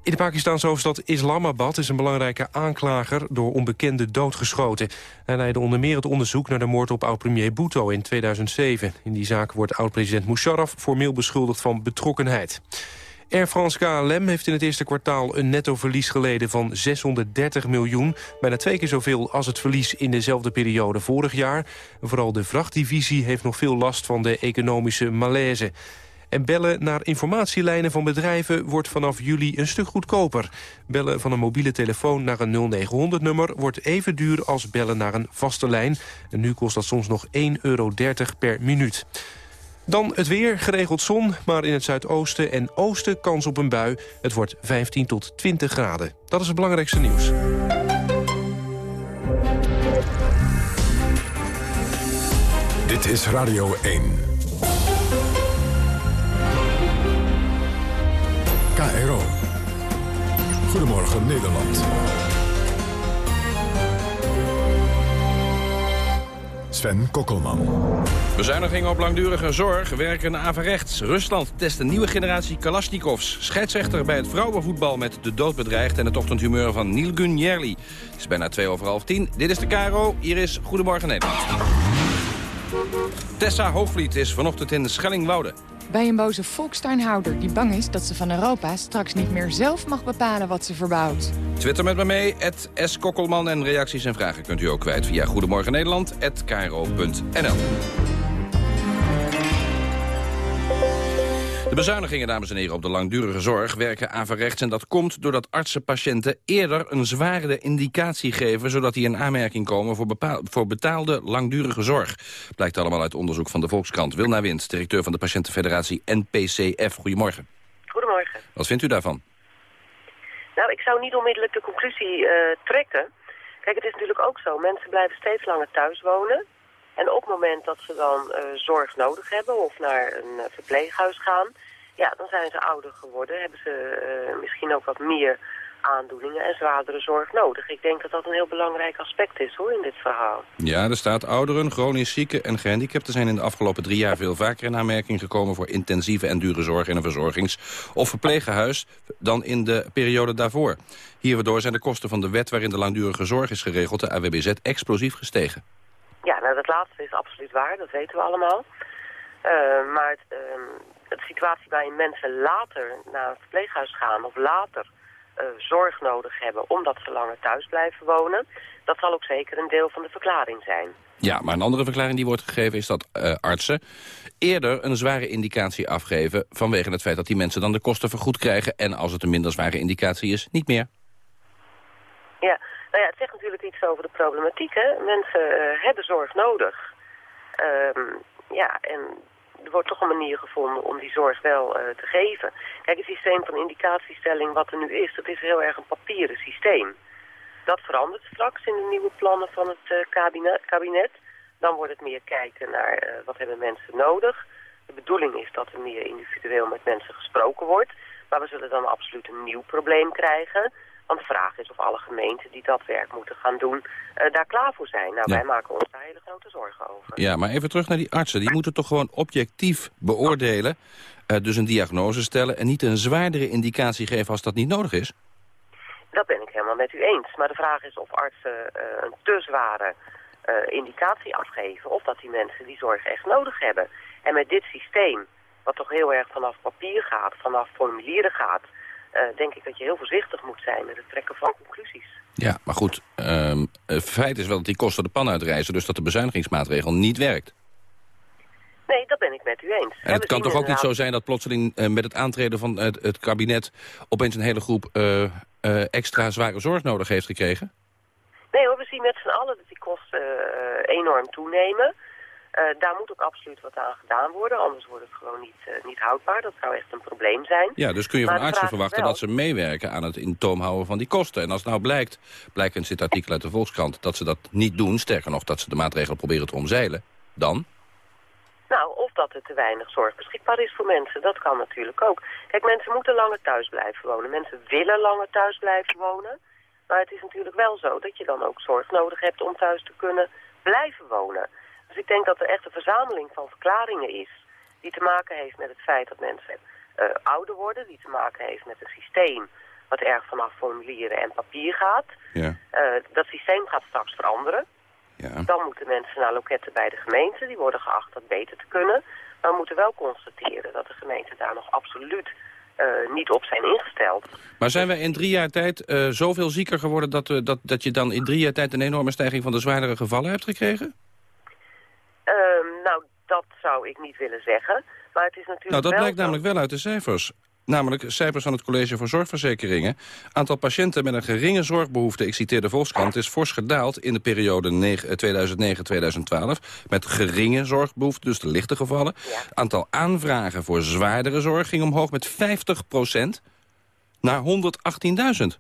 In de Pakistanse hoofdstad Islamabad is een belangrijke aanklager door onbekenden doodgeschoten. Hij leidde onder meer het onderzoek naar de moord op oud-premier Bhutto in 2007. In die zaak wordt oud-president Musharraf formeel beschuldigd van betrokkenheid. Air France KLM heeft in het eerste kwartaal een nettoverlies geleden van 630 miljoen. Bijna twee keer zoveel als het verlies in dezelfde periode vorig jaar. Vooral de vrachtdivisie heeft nog veel last van de economische malaise. En bellen naar informatielijnen van bedrijven wordt vanaf juli een stuk goedkoper. Bellen van een mobiele telefoon naar een 0900-nummer wordt even duur als bellen naar een vaste lijn. En nu kost dat soms nog 1,30 euro per minuut. Dan het weer, geregeld zon, maar in het zuidoosten en oosten kans op een bui. Het wordt 15 tot 20 graden. Dat is het belangrijkste nieuws. Dit is Radio 1. KRO. Goedemorgen Nederland. Sven Kokkelman. Bezuinigingen op langdurige zorg werken averechts. Rusland test een nieuwe generatie Kalashnikovs. Scheidsrechter bij het vrouwenvoetbal met de dood bedreigd... en het ochtendhumeur van Niel Jerli. Het is bijna twee over half tien. Dit is de Caro. Hier is Goedemorgen Nederland. Tessa Hoogvliet is vanochtend in de Schellingwoude. Bij een boze volkstuinhouder die bang is dat ze van Europa straks niet meer zelf mag bepalen wat ze verbouwt. Twitter met me mee, S. Kokkelman. En reacties en vragen kunt u ook kwijt via Goedemorgen Nederland, De bezuinigingen, dames en heren, op de langdurige zorg werken averechts. En dat komt doordat artsen patiënten eerder een zware indicatie geven... zodat die in aanmerking komen voor, voor betaalde langdurige zorg. Blijkt allemaal uit onderzoek van de Volkskrant. Wilna Wind, directeur van de patiëntenfederatie NPCF. Goedemorgen. Goedemorgen. Wat vindt u daarvan? Nou, ik zou niet onmiddellijk de conclusie uh, trekken. Kijk, het is natuurlijk ook zo. Mensen blijven steeds langer thuis wonen. En op het moment dat ze dan uh, zorg nodig hebben of naar een uh, verpleeghuis gaan... ja, dan zijn ze ouder geworden, hebben ze uh, misschien ook wat meer aandoeningen en zwaardere zorg nodig. Ik denk dat dat een heel belangrijk aspect is hoor in dit verhaal. Ja, er staat ouderen, chronisch zieken en gehandicapten zijn in de afgelopen drie jaar veel vaker in aanmerking gekomen voor intensieve en dure zorg in een verzorgings- of verpleeghuis dan in de periode daarvoor. Hierdoor zijn de kosten van de wet waarin de langdurige zorg is geregeld, de AWBZ, explosief gestegen. Ja, nou dat laatste is absoluut waar, dat weten we allemaal. Uh, maar het, uh, de situatie waarin mensen later naar een verpleeghuis gaan of later uh, zorg nodig hebben omdat ze langer thuis blijven wonen, dat zal ook zeker een deel van de verklaring zijn. Ja, maar een andere verklaring die wordt gegeven is dat artsen eerder een zware indicatie afgeven vanwege het feit dat die mensen dan de kosten vergoed krijgen en als het een minder zware indicatie is, niet meer. Ja, nou ja, het zegt natuurlijk iets over de problematiek. Hè? Mensen uh, hebben zorg nodig. Um, ja, en er wordt toch een manier gevonden om die zorg wel uh, te geven. Kijk, het systeem van indicatiestelling wat er nu is, dat is heel erg een papieren systeem. Dat verandert straks in de nieuwe plannen van het uh, kabinet, kabinet. Dan wordt het meer kijken naar wat hebben mensen nodig. De bedoeling is dat er meer individueel met mensen gesproken wordt. Maar we zullen dan absoluut een nieuw probleem krijgen want de vraag is of alle gemeenten die dat werk moeten gaan doen... Uh, daar klaar voor zijn. Nou, wij maken ons daar hele grote zorgen over. Ja, maar even terug naar die artsen. Die moeten toch gewoon objectief beoordelen... Uh, dus een diagnose stellen en niet een zwaardere indicatie geven als dat niet nodig is? Dat ben ik helemaal met u eens. Maar de vraag is of artsen uh, een te zware indicatie afgeven... of dat die mensen die zorg echt nodig hebben. En met dit systeem, wat toch heel erg vanaf papier gaat, vanaf formulieren gaat... Uh, denk ik dat je heel voorzichtig moet zijn met het trekken van conclusies. Ja, maar goed, um, het feit is wel dat die kosten de pan uitreizen... dus dat de bezuinigingsmaatregel niet werkt. Nee, dat ben ik met u eens. En het kan toch ook niet zo zijn dat plotseling uh, met het aantreden van het, het, kabinet... opeens een hele groep uh, extra zware zorg nodig heeft gekregen? Nee hoor, we zien met z'n allen dat die kosten enorm toenemen... Uh, daar moet ook absoluut wat aan gedaan worden, anders wordt het gewoon niet, uh, niet houdbaar. Dat zou echt een probleem zijn. Ja, dus kun je van artsen verwachten wel... dat ze meewerken aan het in toom houden van die kosten. En als nou blijkt, blijkt in dit artikel uit de Volkskrant, dat ze dat niet doen, sterker nog dat ze de maatregelen proberen te omzeilen, dan? Nou, of dat er te weinig zorg beschikbaar is voor mensen, dat kan natuurlijk ook. Kijk, mensen moeten langer thuis blijven wonen. Mensen willen langer thuis blijven wonen. Maar het is natuurlijk wel zo dat je dan ook zorg nodig hebt om thuis te kunnen blijven wonen. Dus ik denk dat er echt een verzameling van verklaringen is... die te maken heeft met het feit dat mensen uh, ouder worden... die te maken heeft met een systeem wat erg vanaf formulieren en papier gaat. Ja. Eh, dat systeem gaat straks veranderen. Ja. Dan moeten mensen naar loketten bij de gemeente. Die worden geacht dat beter te kunnen. Maar we moeten wel constateren dat de gemeenten daar nog absoluut eh, niet op zijn ingesteld. Maar zijn wij in drie jaar tijd eh, zoveel zieker geworden... Dat, dat, dat je dan in drie jaar tijd een enorme stijging van de zwaardere gevallen hebt gekregen? Zou ik niet willen zeggen. Maar het is natuurlijk Nou, dat wel blijkt namelijk wel uit de cijfers. Namelijk cijfers van het College voor Zorgverzekeringen. Aantal patiënten met een geringe zorgbehoefte, ik citeer de Volkskrant... is fors gedaald in de periode negen- eh, 2009-2012... met geringe zorgbehoefte, dus de lichte gevallen. Aantal aanvragen voor zwaardere zorg ging omhoog met 50% naar 118.000.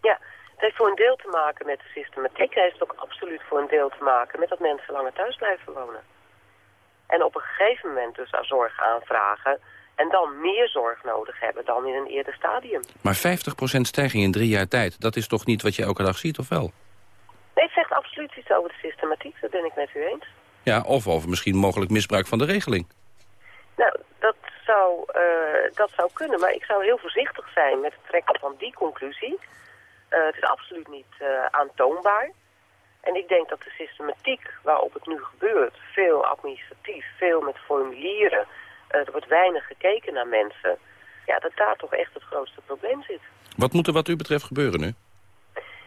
Ja, het heeft voor een deel te maken met de systematiek. Het heeft ook absoluut voor een deel te maken met dat mensen langer thuis blijven wonen. En op een gegeven moment dus aan zorg aanvragen... en dan meer zorg nodig hebben dan in een eerder stadium. Maar 50% stijging in drie jaar tijd, dat is toch niet wat je elke dag ziet, of wel? Nee, het zegt absoluut iets over de systematiek. Dat ben ik met u eens. Ja, of over misschien mogelijk misbruik van de regeling. Nou, dat zou, eh, dat zou kunnen, maar ik zou heel voorzichtig zijn met het trekken van die conclusie. Eh, het is absoluut niet eh, aantoonbaar. En ik denk dat de systematiek waarop het nu gebeurt, veel administratief, veel met formulieren, eh, er wordt weinig gekeken naar mensen, ja, dat daar toch echt het grootste probleem zit. Wat moet er wat u betreft gebeuren nu?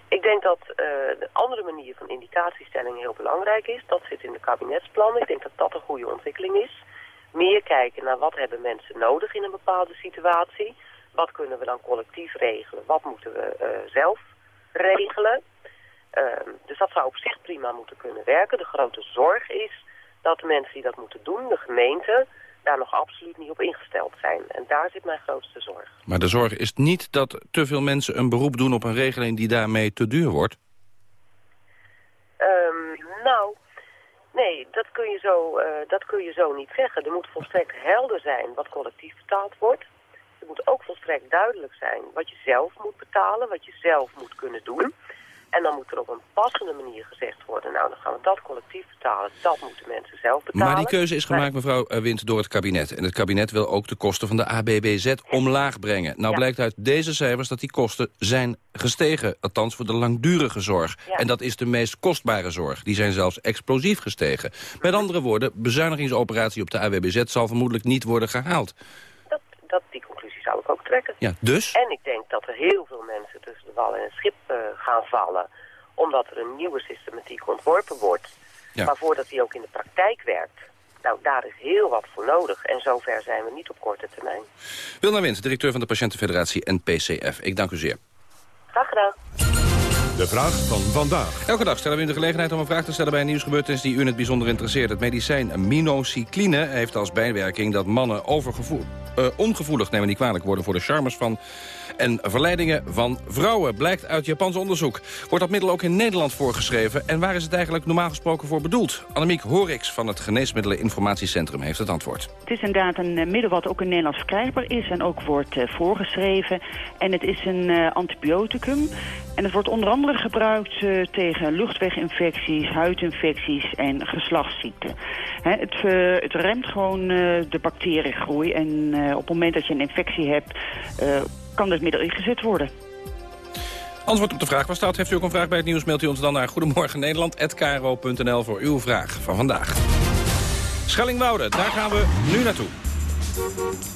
Ik denk dat eh, de andere manier van indicatiestelling heel belangrijk is. Dat zit in de kabinetsplannen. Ik denk dat dat een goede ontwikkeling is. Meer kijken naar wat hebben mensen nodig in een bepaalde situatie. Wat kunnen we dan collectief regelen? Wat moeten we eh, zelf regelen? Ehm, dus dat zou op zich prima moeten kunnen werken. De grote zorg is dat de mensen die dat moeten doen, de gemeente, daar nog absoluut niet op ingesteld zijn. En daar zit mijn grootste zorg. Maar de zorg is niet dat te veel mensen een beroep doen op een regeling die daarmee te duur wordt. Ehm, nou, nee, dat kun, je zo, eh, dat kun je zo niet zeggen. Er moet volstrekt helder zijn wat collectief betaald wordt. Er moet ook volstrekt duidelijk zijn wat je zelf moet betalen, wat je zelf moet kunnen doen. En dan moet er op een passende manier gezegd worden, nou dan gaan we dat collectief betalen, dat moeten mensen zelf betalen. Maar die keuze is gemaakt, mevrouw eh, Wind, door het kabinet. En het kabinet wil ook de kosten van de ABBZ omlaag brengen. Nou Ja. blijkt uit deze cijfers dat die kosten zijn gestegen. Althans voor de langdurige zorg. Ja. En dat is de meest kostbare zorg. Die zijn zelfs explosief gestegen. Met andere woorden, bezuinigingsoperatie op de AWBZ zal vermoedelijk niet worden gehaald. Dat, dat, die ook trekken. Ja, dus? En ik denk dat er heel veel mensen tussen de wal en het schip eh, gaan vallen, omdat er een nieuwe systematiek ontworpen wordt. Ja. Maar voordat die ook in de praktijk werkt, nou daar is heel wat voor nodig. En zover zijn we niet op korte termijn. Wilna Wind, directeur van de Patiëntenfederatie NPCF. Ik dank u zeer. Graag gedaan. De vraag van vandaag. Elke dag stellen we u de gelegenheid om een vraag te stellen bij een nieuwsgebeurtenis die u in het bijzonder interesseert. Het medicijn minocycline heeft als bijwerking dat mannen overgevoel, eh, ongevoelig, nemen niet kwalijk, worden voor de charmes van en verleidingen van vrouwen. Blijkt uit Japans onderzoek. Wordt dat middel ook in Nederland voorgeschreven? En waar is het eigenlijk normaal gesproken voor bedoeld? Annemiek Horix van het Geneesmiddelen-Informatiecentrum heeft het antwoord. Het is inderdaad een eh, middel wat ook in Nederland verkrijgbaar is en ook wordt eh, voorgeschreven. En het is een eh, antibioticum. En het wordt onder andere gebruikt tegen luchtweginfecties, huidinfecties en geslachtsziekten. Het, het remt gewoon de bacteriegroei. En op het moment dat je een infectie hebt, kan dit middel ingezet worden. Antwoord op de vraag was dat. Heeft u ook een vraag bij het nieuws, mailt u ons dan naar Goedemorgen Nederland@kro.nl voor uw vraag van vandaag. Schellingwoude, daar gaan we nu naartoe.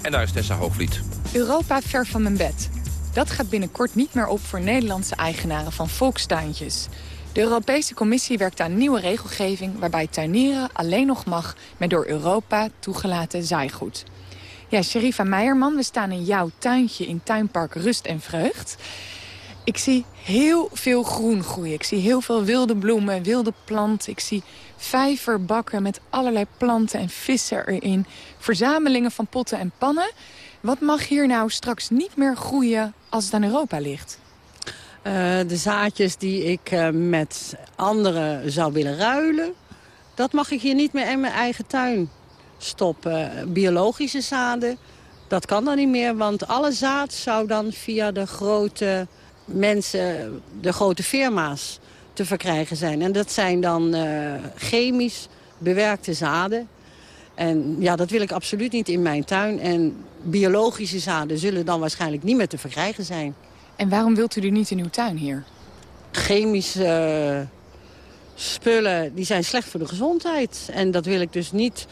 En daar is Tessa Hoogvliet. Europa ver van mijn bed. Dat gaat binnenkort niet meer op voor Nederlandse eigenaren van volkstuintjes. De Europese Commissie werkt aan nieuwe regelgeving... waarbij tuinieren alleen nog mag met door Europa toegelaten zaaigoed. Ja, Sherifa Meijerman, we staan in jouw tuintje in tuinpark Rust en Vreugd. Ik zie heel veel groen groeien. Ik zie heel veel wilde bloemen, wilde planten. Ik zie vijverbakken met allerlei planten en vissen erin. Verzamelingen van potten en pannen. Wat mag hier nou straks niet meer groeien als het aan Europa ligt? Eh, de zaadjes die ik eh, met anderen zou willen ruilen... dat mag ik hier niet meer in mijn eigen tuin stoppen. Biologische zaden, dat kan dan niet meer... want alle zaad zou dan via de grote mensen, de grote firma's te verkrijgen zijn. En dat zijn dan eh, chemisch bewerkte zaden... En ja, dat wil ik absoluut niet in mijn tuin. En biologische zaden zullen dan waarschijnlijk niet meer te verkrijgen zijn. En waarom wilt u die niet in uw tuin hier? Chemische eh, spullen die zijn slecht voor de gezondheid. En dat wil ik dus niet...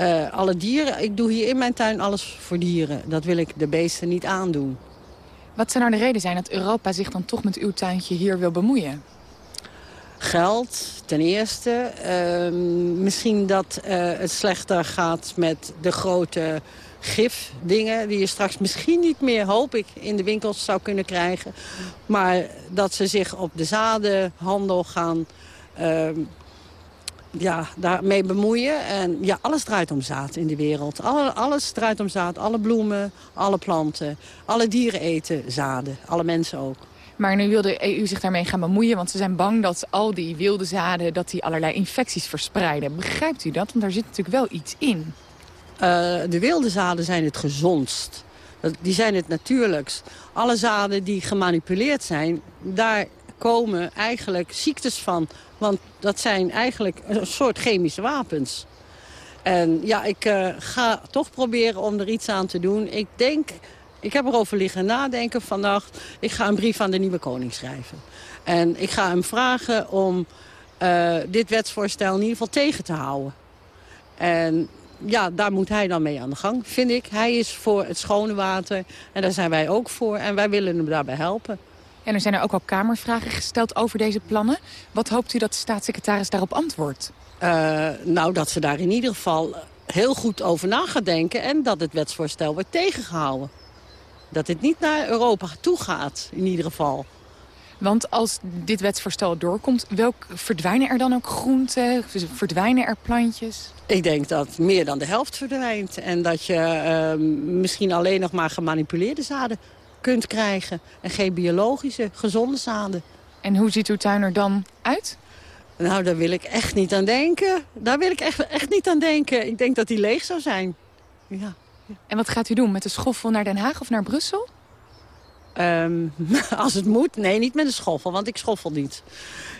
Uh, alle dieren, ik doe hier in mijn tuin alles voor dieren. Dat wil ik de beesten niet aandoen. Wat zou nou de reden zijn dat Europa zich dan toch met uw tuintje hier wil bemoeien? Geld, ten eerste. Uh, misschien dat uh, het slechter gaat met de grote gifdingen... die je straks misschien niet meer, hoop ik, in de winkels zou kunnen krijgen. Maar dat ze zich op de zadenhandel gaan uh, ja, daarmee bemoeien. En ja, alles draait om zaad in de wereld. Alle, alles draait om zaad. Alle bloemen, alle planten. Alle dieren eten zaden. Alle mensen ook. Maar nu wil de EU zich daarmee gaan bemoeien... want ze zijn bang dat al die wilde zaden dat die allerlei infecties verspreiden. Begrijpt u dat? Want daar zit natuurlijk wel iets in. Uh, de wilde zaden zijn het gezondst. Die zijn het natuurlijkst. Alle zaden die gemanipuleerd zijn, daar komen eigenlijk ziektes van. Want dat zijn eigenlijk een soort chemische wapens. En ja, ik uh, ga toch proberen om er iets aan te doen. Ik denk, ik heb erover liggen nadenken vannacht. Ik ga een brief aan de nieuwe koning schrijven. En ik ga hem vragen om uh, dit wetsvoorstel in ieder geval tegen te houden. En ja, daar moet hij dan mee aan de gang, vind ik. Hij is voor het schone water en daar zijn wij ook voor. En wij willen hem daarbij helpen. En er zijn er ook al Kamervragen gesteld over deze plannen. Wat hoopt u dat de staatssecretaris daarop antwoordt? Uh, nou, dat ze daar in ieder geval heel goed over na gaat denken... en dat het wetsvoorstel wordt tegengehouden. Dat het niet naar Europa toe gaat, in ieder geval. Want als dit wetsvoorstel doorkomt, welk, verdwijnen er dan ook groenten? Verdwijnen er plantjes? Ik denk dat meer dan de helft verdwijnt. En dat je uh, misschien alleen nog maar gemanipuleerde zaden kunt krijgen. En geen biologische, gezonde zaden. En hoe ziet uw tuin er dan uit? Nou, daar wil ik echt niet aan denken. Daar wil ik echt, echt niet aan denken. Ik denk dat die leeg zou zijn. Ja. En wat gaat u doen? Met de schoffel naar Den Haag of naar Brussel? Um, [laughs] als het moet. Nee, niet met een schoffel, want ik schoffel niet.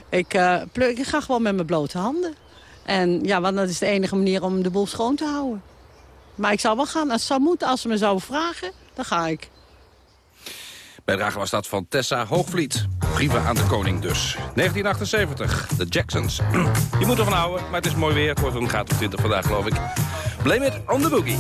Ik, uh, pluk, ik ga gewoon met mijn blote handen. En ja, want dat is de enige manier om de boel schoon te houden. Maar ik zou wel gaan. Als het zou moeten, als ze me zouden vragen, dan ga ik. Bijdrage was dat van Tessa Hoogvliet. Brieven aan de koning dus. 1978, de Jacksons. Je moet ervan houden, maar het is mooi weer. Het wordt een graad of 20 vandaag, geloof ik. Blame it on the boogie.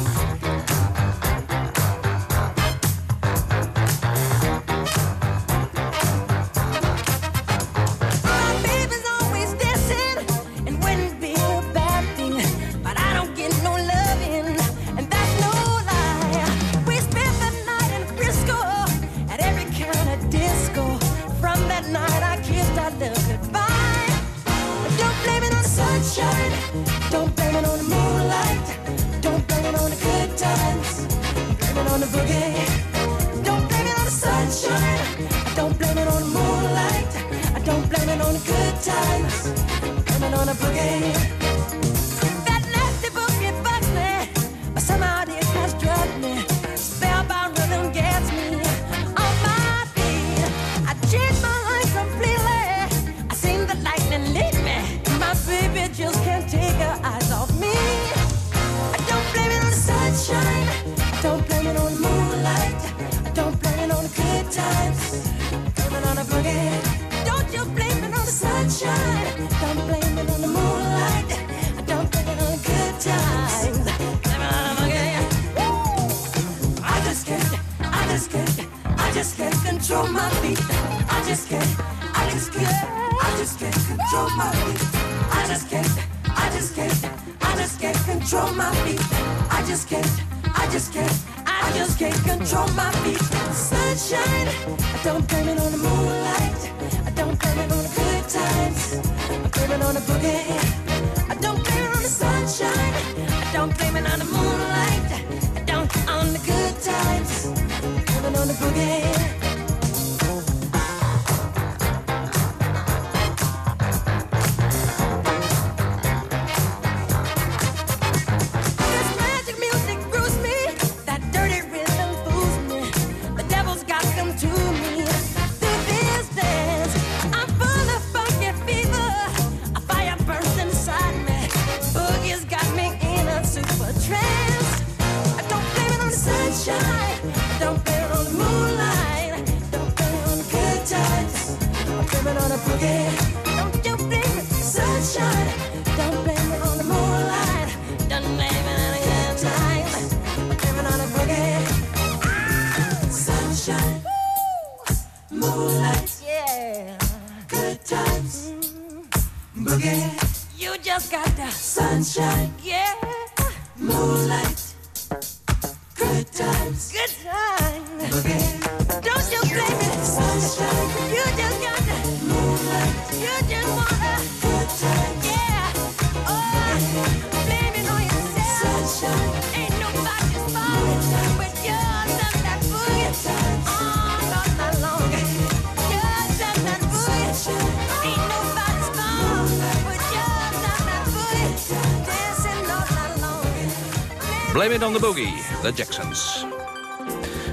On the boogie, de Jacksons.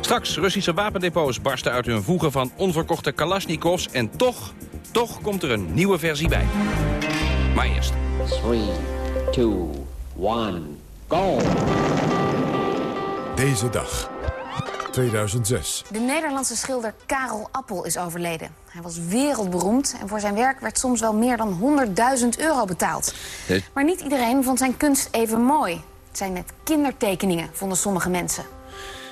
Straks, Russische wapendepots barsten uit hun voegen van onverkochte Kalashnikovs... en toch, toch komt er een nieuwe versie bij. Maar eerst... 3, 2, 1, go! Deze dag, 2006. De Nederlandse schilder Karel Appel is overleden. Hij was wereldberoemd en voor zijn werk werd soms wel meer dan 100.000 euro betaald. Maar niet iedereen vond zijn kunst even mooi. Het zijn net kindertekeningen, vonden sommige mensen.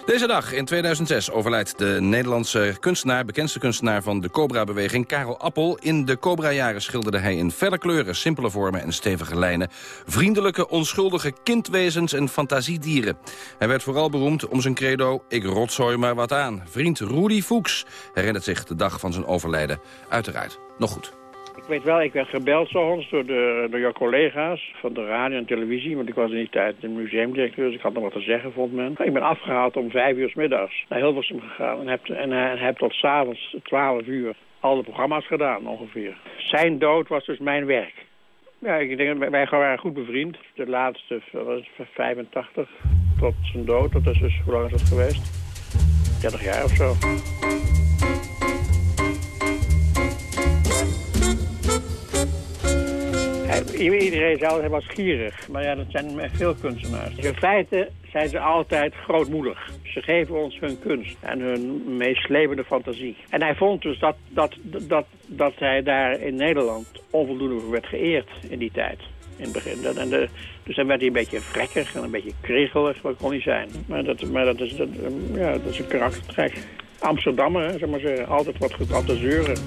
Deze dag in 2006 overlijdt de Nederlandse kunstenaar... bekendste kunstenaar van de Cobra-beweging, Karel Appel. In de Cobra-jaren schilderde hij in felle kleuren, simpele vormen en stevige lijnen... vriendelijke, onschuldige kindwezens en fantasiedieren. Hij werd vooral beroemd om zijn credo... ik rotzooi maar wat aan. Vriend Rudy Fuchs herinnert zich de dag van zijn overlijden. Uiteraard nog goed. Ik weet wel, ik werd gebeld door, de, door jouw collega's van de radio en televisie. Want ik was in die tijd de museumdirecteur, dus ik had nog wat te zeggen, vond men. Ik ben afgehaald om vijf uur s middags naar Hilversum gegaan. En heb, en, en heb tot s'avonds twaalf uur al de programma's gedaan ongeveer. Zijn dood was dus mijn werk. Ja, ik denk, wij waren goed bevriend. De laatste, was 85 tot zijn dood. Dat is dus, hoe lang is dat geweest? 30 jaar of zo. Iedereen hij was gierig. Maar ja, dat zijn veel kunstenaars. In feite zijn ze altijd grootmoedig. Ze geven ons hun kunst en hun meeslepende fantasie. En hij vond dus dat, dat, dat, dat hij daar in Nederland onvoldoende werd geëerd in die tijd. In het begin. De, dus dan werd hij een beetje vrekkig en een beetje kriegelig. Wat kon hij zijn? Maar dat, maar dat, is, dat, ja, dat is een karaktertrek. Amsterdammer, zeg maar zeggen. Altijd wat goed te zeuren.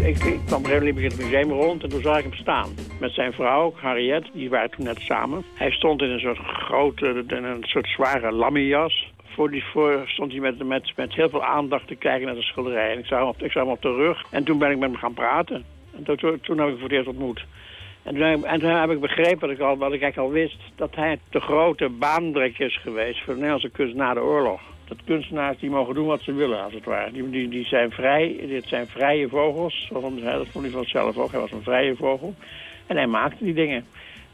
Ik, ik kwam op een het museum rond en toen zag ik hem staan. Met zijn vrouw, Harriet, die waren toen net samen. Hij stond in een soort grote, in een soort zware lammias. Voor die voor stond hij met, met, met heel veel aandacht te kijken naar de schilderij. Ik zag, hem op, ik zag hem op de rug en toen ben ik met hem gaan praten. En toen, toen, heb ik voor het eerst ontmoet. En toen, en toen, heb ik begrepen wat ik, al, wat ik eigenlijk al wist... dat hij de grote baandrek is geweest voor de Nederlandse kunst na de oorlog dat kunstenaars die mogen doen wat ze willen, als het ware. Die, die, die zijn vrij, dit zijn vrije vogels. Dat vond hij vanzelf ook. Hij was een vrije vogel. En hij maakte die dingen.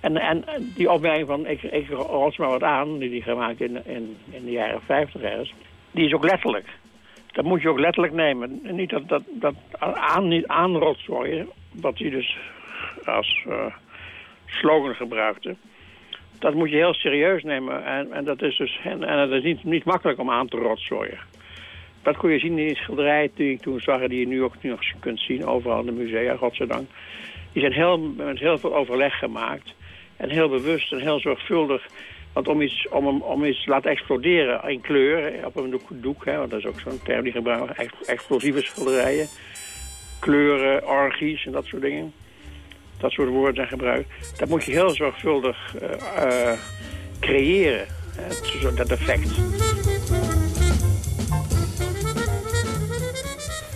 En, en die opmerking van, ik, ik rots maar wat aan, die hij gemaakt in, in, de jaren 50 ergens, die is ook letterlijk. Dat moet je ook letterlijk nemen. Niet dat, dat, dat aan, niet wat hij dus als uh, slogan gebruikte dat moet je heel serieus nemen. En, en dat is dus en, en het is niet, niet makkelijk om aan te rotzooien. Dat kon je zien in die schilderij die ik toen zag... die je nu ook nog kunt zien overal in de musea, godzijdank. Die zijn heel, met heel veel overleg gemaakt. En heel bewust en heel zorgvuldig. Want om iets, om, om iets te laten exploderen in kleur, op een doek, hè, want dat is ook zo'n term die gebruiken, explosieve schilderijen. Kleuren, orgies en dat soort dingen dat soort woorden gebruikt. Dat moet je heel zorgvuldig uh, creëren, dat effect.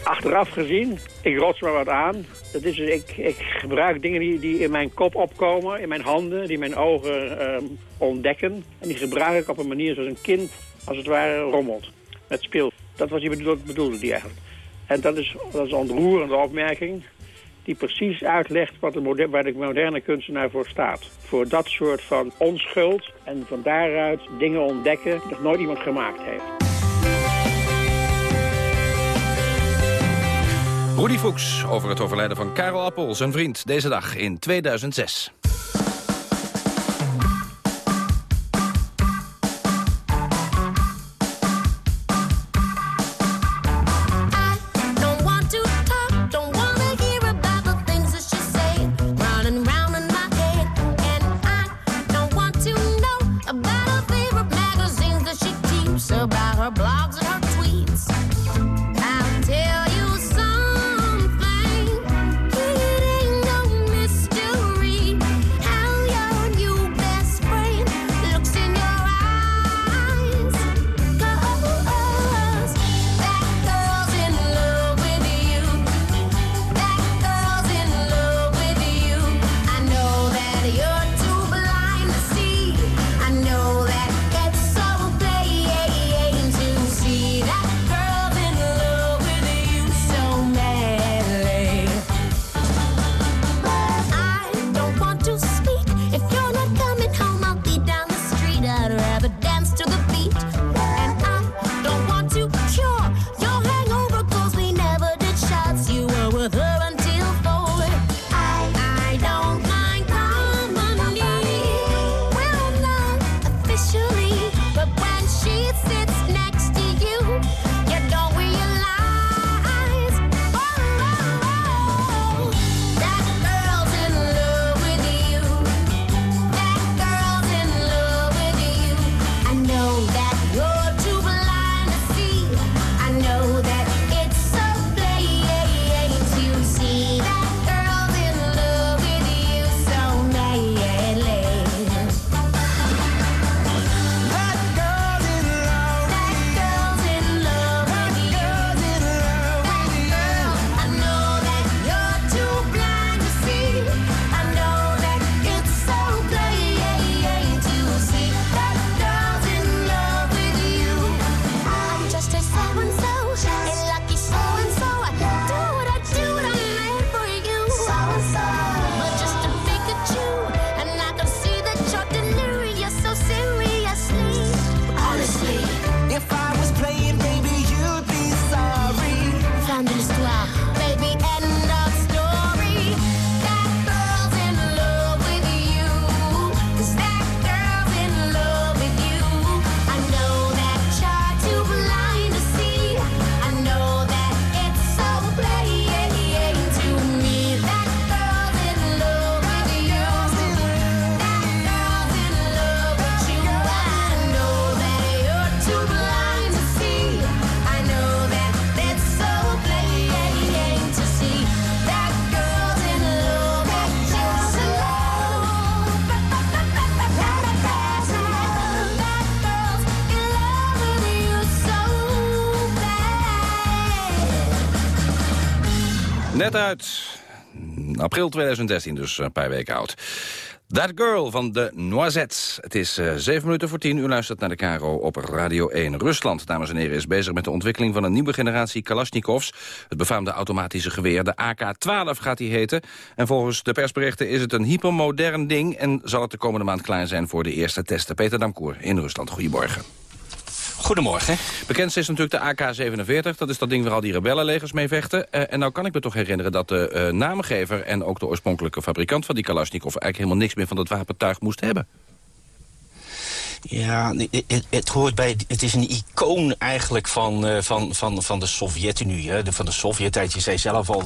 Achteraf gezien, ik rots maar wat aan. Dat is, dus, ik, ik gebruik dingen die, die in mijn kop opkomen, in mijn handen, die mijn ogen uh, ontdekken. En die gebruik ik op een manier zoals een kind, als het ware, rommelt. Met speel. Dat was die bedoelde, bedoelde die eigenlijk. En dat is, dat is een ontroerende opmerking die precies uitlegt wat de moderne, waar de moderne kunstenaar voor staat. Voor dat soort van onschuld en van daaruit dingen ontdekken die nog nooit iemand gemaakt heeft. Rudy Fuchs over het overlijden van Karel Appel, zijn vriend, deze dag in 2006. Uit. April 2013, dus een paar weken oud. That Girl van de Noisettes. Het is eh, zeven minuten voor tien. U luistert naar de Caro op Radio 1. Rusland, dames en heren, is bezig met de ontwikkeling van een nieuwe generatie Kalashnikovs. Het befaamde automatische geweer, de AK-12 gaat die heten. En volgens de persberichten is het een hypermodern ding... en zal het de komende maand klaar zijn voor de eerste testen. Peter Damkoer in Rusland, goedemorgen. Goedemorgen. Bekend is natuurlijk de AK-47. Dat is dat ding waar al die rebellenlegers mee vechten. Eh, en nou kan ik me toch herinneren dat de naamgever... en ook de oorspronkelijke fabrikant van die Kalashnikov... eigenlijk helemaal niks meer van dat wapentuig moest hebben. Ja, het, het, hoort bij, het is een icoon eigenlijk van, uh, van, van, van de Sovjet-Unie. Hè? Van de Sovjet-tijd. Je zei zelf al,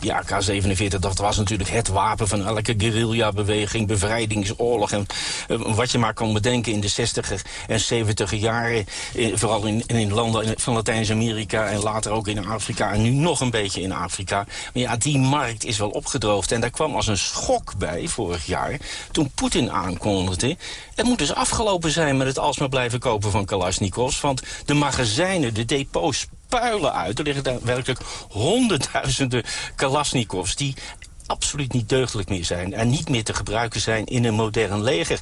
die AK-47, dat was natuurlijk het wapen van elke guerrilla-beweging, bevrijdingsoorlog. En uh, wat je maar kan bedenken in de 60er en 70er jaren. Uh, vooral in, in landen van Latijns-Amerika en later ook in Afrika. En nu nog een beetje in Afrika. Maar ja, die markt is wel opgedroogd. En daar kwam als een schok bij vorig jaar. Toen Poetin aankondigde, het moet dus afgelopen zijn met het alsmaar blijven kopen van Kalashnikovs. Want de magazijnen, de depots puilen uit. Er liggen daar werkelijk honderdduizenden Kalashnikovs... die absoluut niet deugdelijk meer zijn... en niet meer te gebruiken zijn in een modern leger.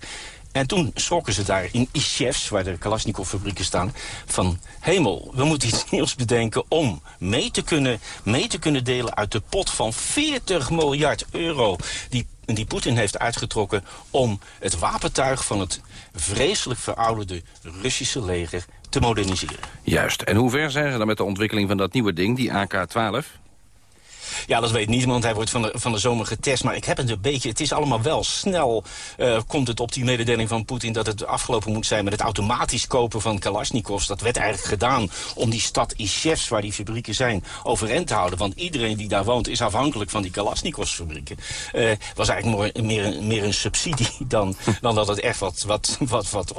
En toen schrokken ze daar in Ischevs, waar de Kalashnikov-fabrieken staan... van hemel, we moeten iets nieuws bedenken om mee te, kunnen, mee te kunnen delen... uit de pot van 40 miljard euro die die Poetin heeft uitgetrokken om het wapentuig van het vreselijk verouderde Russische leger te moderniseren. Juist. En hoe ver zijn ze dan met de ontwikkeling van dat nieuwe ding, die AK-12? Ja, dat weet niemand. Hij wordt van de, van de zomer getest. Maar ik heb het een beetje... Het is allemaal wel snel... Uh, komt het op die mededeling van Poetin... dat het afgelopen moet zijn met het automatisch kopen van Kalashnikovs. Dat werd eigenlijk gedaan om die stad Ischevs, waar die fabrieken zijn, overeind te houden. Want iedereen die daar woont is afhankelijk van die Kalashnikovs-fabrieken. Uh, was eigenlijk meer, een, meer een subsidie [laughs] dan, dan dat het echt wat, wat, wat, wat,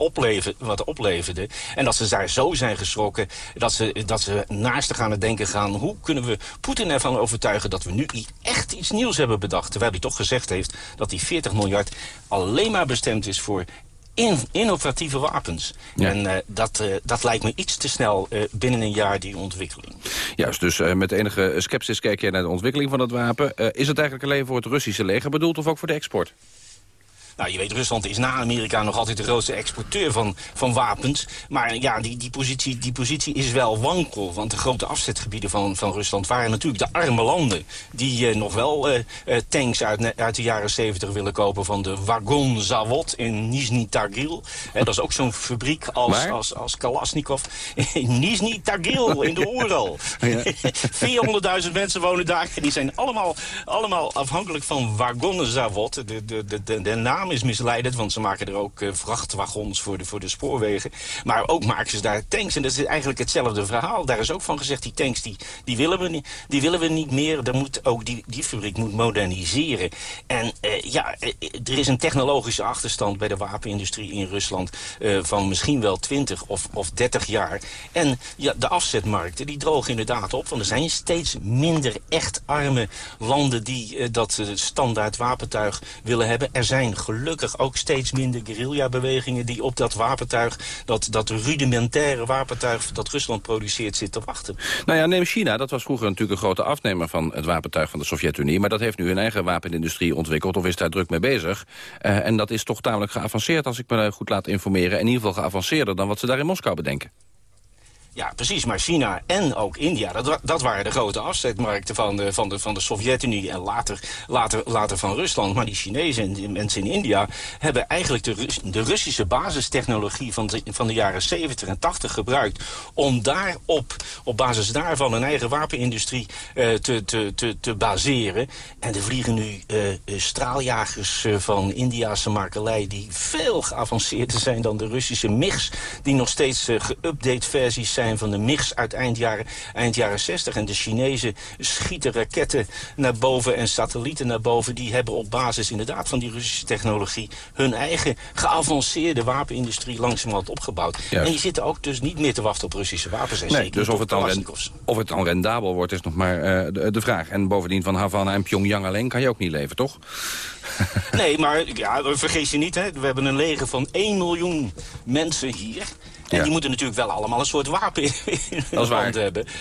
wat opleverde. En dat ze daar zo zijn geschrokken... dat ze, dat ze naast te gaan denken gaan... hoe kunnen we Poetin ervan overtuigen dat we nu echt iets nieuws hebben bedacht. Terwijl hij toch gezegd heeft dat die 40 miljard alleen maar bestemd is voor in, innovatieve wapens. Ja. En uh, dat, uh, dat lijkt me iets te snel uh, binnen een jaar, die ontwikkeling. Juist, dus met enige sceptisch kijk je naar de ontwikkeling van het wapen. is het eigenlijk alleen voor het Russische leger bedoeld of ook voor de export? Nou, je weet, Rusland is na Amerika nog altijd de grootste exporteur van, van wapens. Maar ja, die, die, positie, die positie is wel wankel. Want de grote afzetgebieden van, van Rusland waren natuurlijk de arme landen. Die uh, nog wel uh, uh, tanks uit, uit de jaren 70 willen kopen van de Wagon Zavod in Nizhny Tagil. dat is ook zo'n fabriek als, als, als Kalashnikov. In Nizhny Tagil in de Oeral. Ja. [laughs] 400.000 mensen wonen daar. Die zijn allemaal, allemaal afhankelijk van Wagon Zavod. De, de, de, de, de naam is misleidend, want ze maken er ook uh, vrachtwagons voor de, voor de spoorwegen. Maar ook maken ze daar tanks. En dat is eigenlijk hetzelfde verhaal. Daar is ook van gezegd, die tanks die, die, willen, we niet, die willen we niet meer. Daar moet ook die, die fabriek moet moderniseren. En uh, ja, er is een technologische achterstand bij de wapenindustrie in Rusland... Van misschien wel 20 of, of 30 jaar. En ja, de afzetmarkten die drogen inderdaad op. Want er zijn steeds minder echt arme landen die dat standaard wapentuig willen hebben. Er zijn gelukkig ook steeds minder guerrilla-bewegingen... die op dat wapentuig, dat, dat rudimentaire wapentuig dat Rusland produceert, zitten wachten. Nou ja, neem China. Dat was vroeger natuurlijk een grote afnemer van het wapentuig van de Sovjet-Unie. Maar dat heeft nu een eigen wapenindustrie ontwikkeld of is daar druk mee bezig. Uh, en dat is toch tamelijk geavanceerd als ik me goed laat informeren. In ieder geval geavanceerder dan wat ze daar in Moskou bedenken. Ja, precies. Maar China en ook India, dat, dat waren de grote afzetmarkten van de, van de, van de Sovjet-Unie en later, later, later van Rusland. Maar die Chinezen en die mensen in India hebben eigenlijk de, de Russische basistechnologie van de, van de jaren 70 en 80 gebruikt. Om daarop, op basis daarvan een eigen wapenindustrie eh, te, te, te, baseren. En er vliegen nu eh, eh, straaljagers van Indiase makelij die veel geavanceerder zijn dan de Russische MIGs. Die nog steeds eh, geüpdate versies zijn van de MIGs uit eind jaren, eind jaren 60. En de Chinezen schieten raketten naar boven en satellieten naar boven. Die hebben op basis inderdaad van die Russische technologie hun eigen geavanceerde wapenindustrie langzamerhand opgebouwd. Juist. En die zitten ook dus niet meer te wachten op Russische wapens. En Nee, zeker dus of het, dan of het dan rendabel wordt is nog maar eh, de, de vraag. En bovendien van Havana en Pyongyang alleen kan je ook niet leven, toch? Nee, [laughs] maar ja, vergeet je niet, hè. we hebben een leger van 1 miljoen mensen hier. En Ja. die moeten natuurlijk wel allemaal een soort wapen in hun hand hebben. [laughs]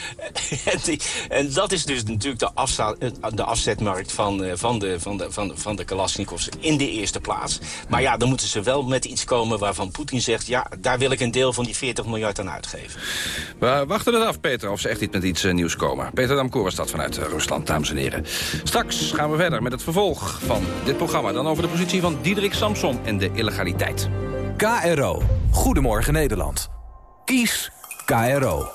En, die- en dat is dus natuurlijk de, afsta- de afzetmarkt van, eh, van, de, van, de, van, de, van de Kalashnikovs in de eerste plaats. Maar ja, dan moeten ze wel met iets komen waarvan Poetin zegt... ja, daar wil ik een deel van die 40 miljard aan uitgeven. We wachten het af, Peter, of ze echt niet met iets eh, nieuws komen. Peter Damkoer was dat vanuit eh, Rusland, dames en heren. Straks gaan we verder met het vervolg van dit programma. Dan over de positie van Diederik Samson en de illegaliteit. KRO. Goedemorgen Nederland. Kies KRO.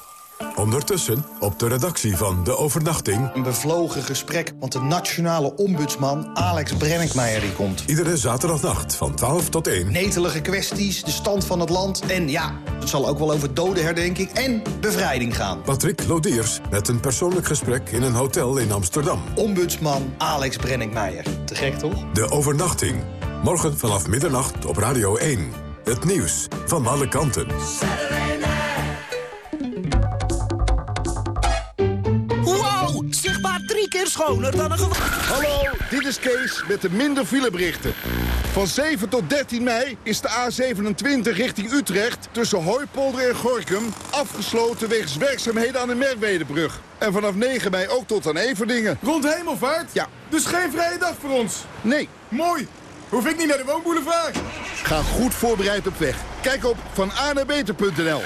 Ondertussen op de redactie van De Overnachting... Een bevlogen gesprek, want de nationale ombudsman Alex Brenninkmeijer die komt. Iedere zaterdagnacht van 12 tot 1. Netelige kwesties, de stand van het land... en ja, het zal ook wel over dodenherdenking en bevrijding gaan. Patrick Lodiers met een persoonlijk gesprek in een hotel in Amsterdam. Ombudsman Alex Brenninkmeijer. Te gek, toch? De Overnachting. Morgen vanaf middernacht op Radio 1. Het nieuws van alle kanten. Wow, zichtbaar drie keer schoner dan een gewoon... Hallo, dit is Kees met de minder fileberichten. Van 7 tot 13 mei is de A27 richting Utrecht... tussen Hooipolder en Gorkum afgesloten wegens werkzaamheden aan de Merwedebrug. En vanaf 9 mei ook tot aan Everdingen. Rond Hemelvaart? Ja. Dus geen vrije dag voor ons? Nee. Mooi. Hoef ik niet naar de woonboulevard? Ga goed voorbereid op weg. Kijk op vananabeter.nl.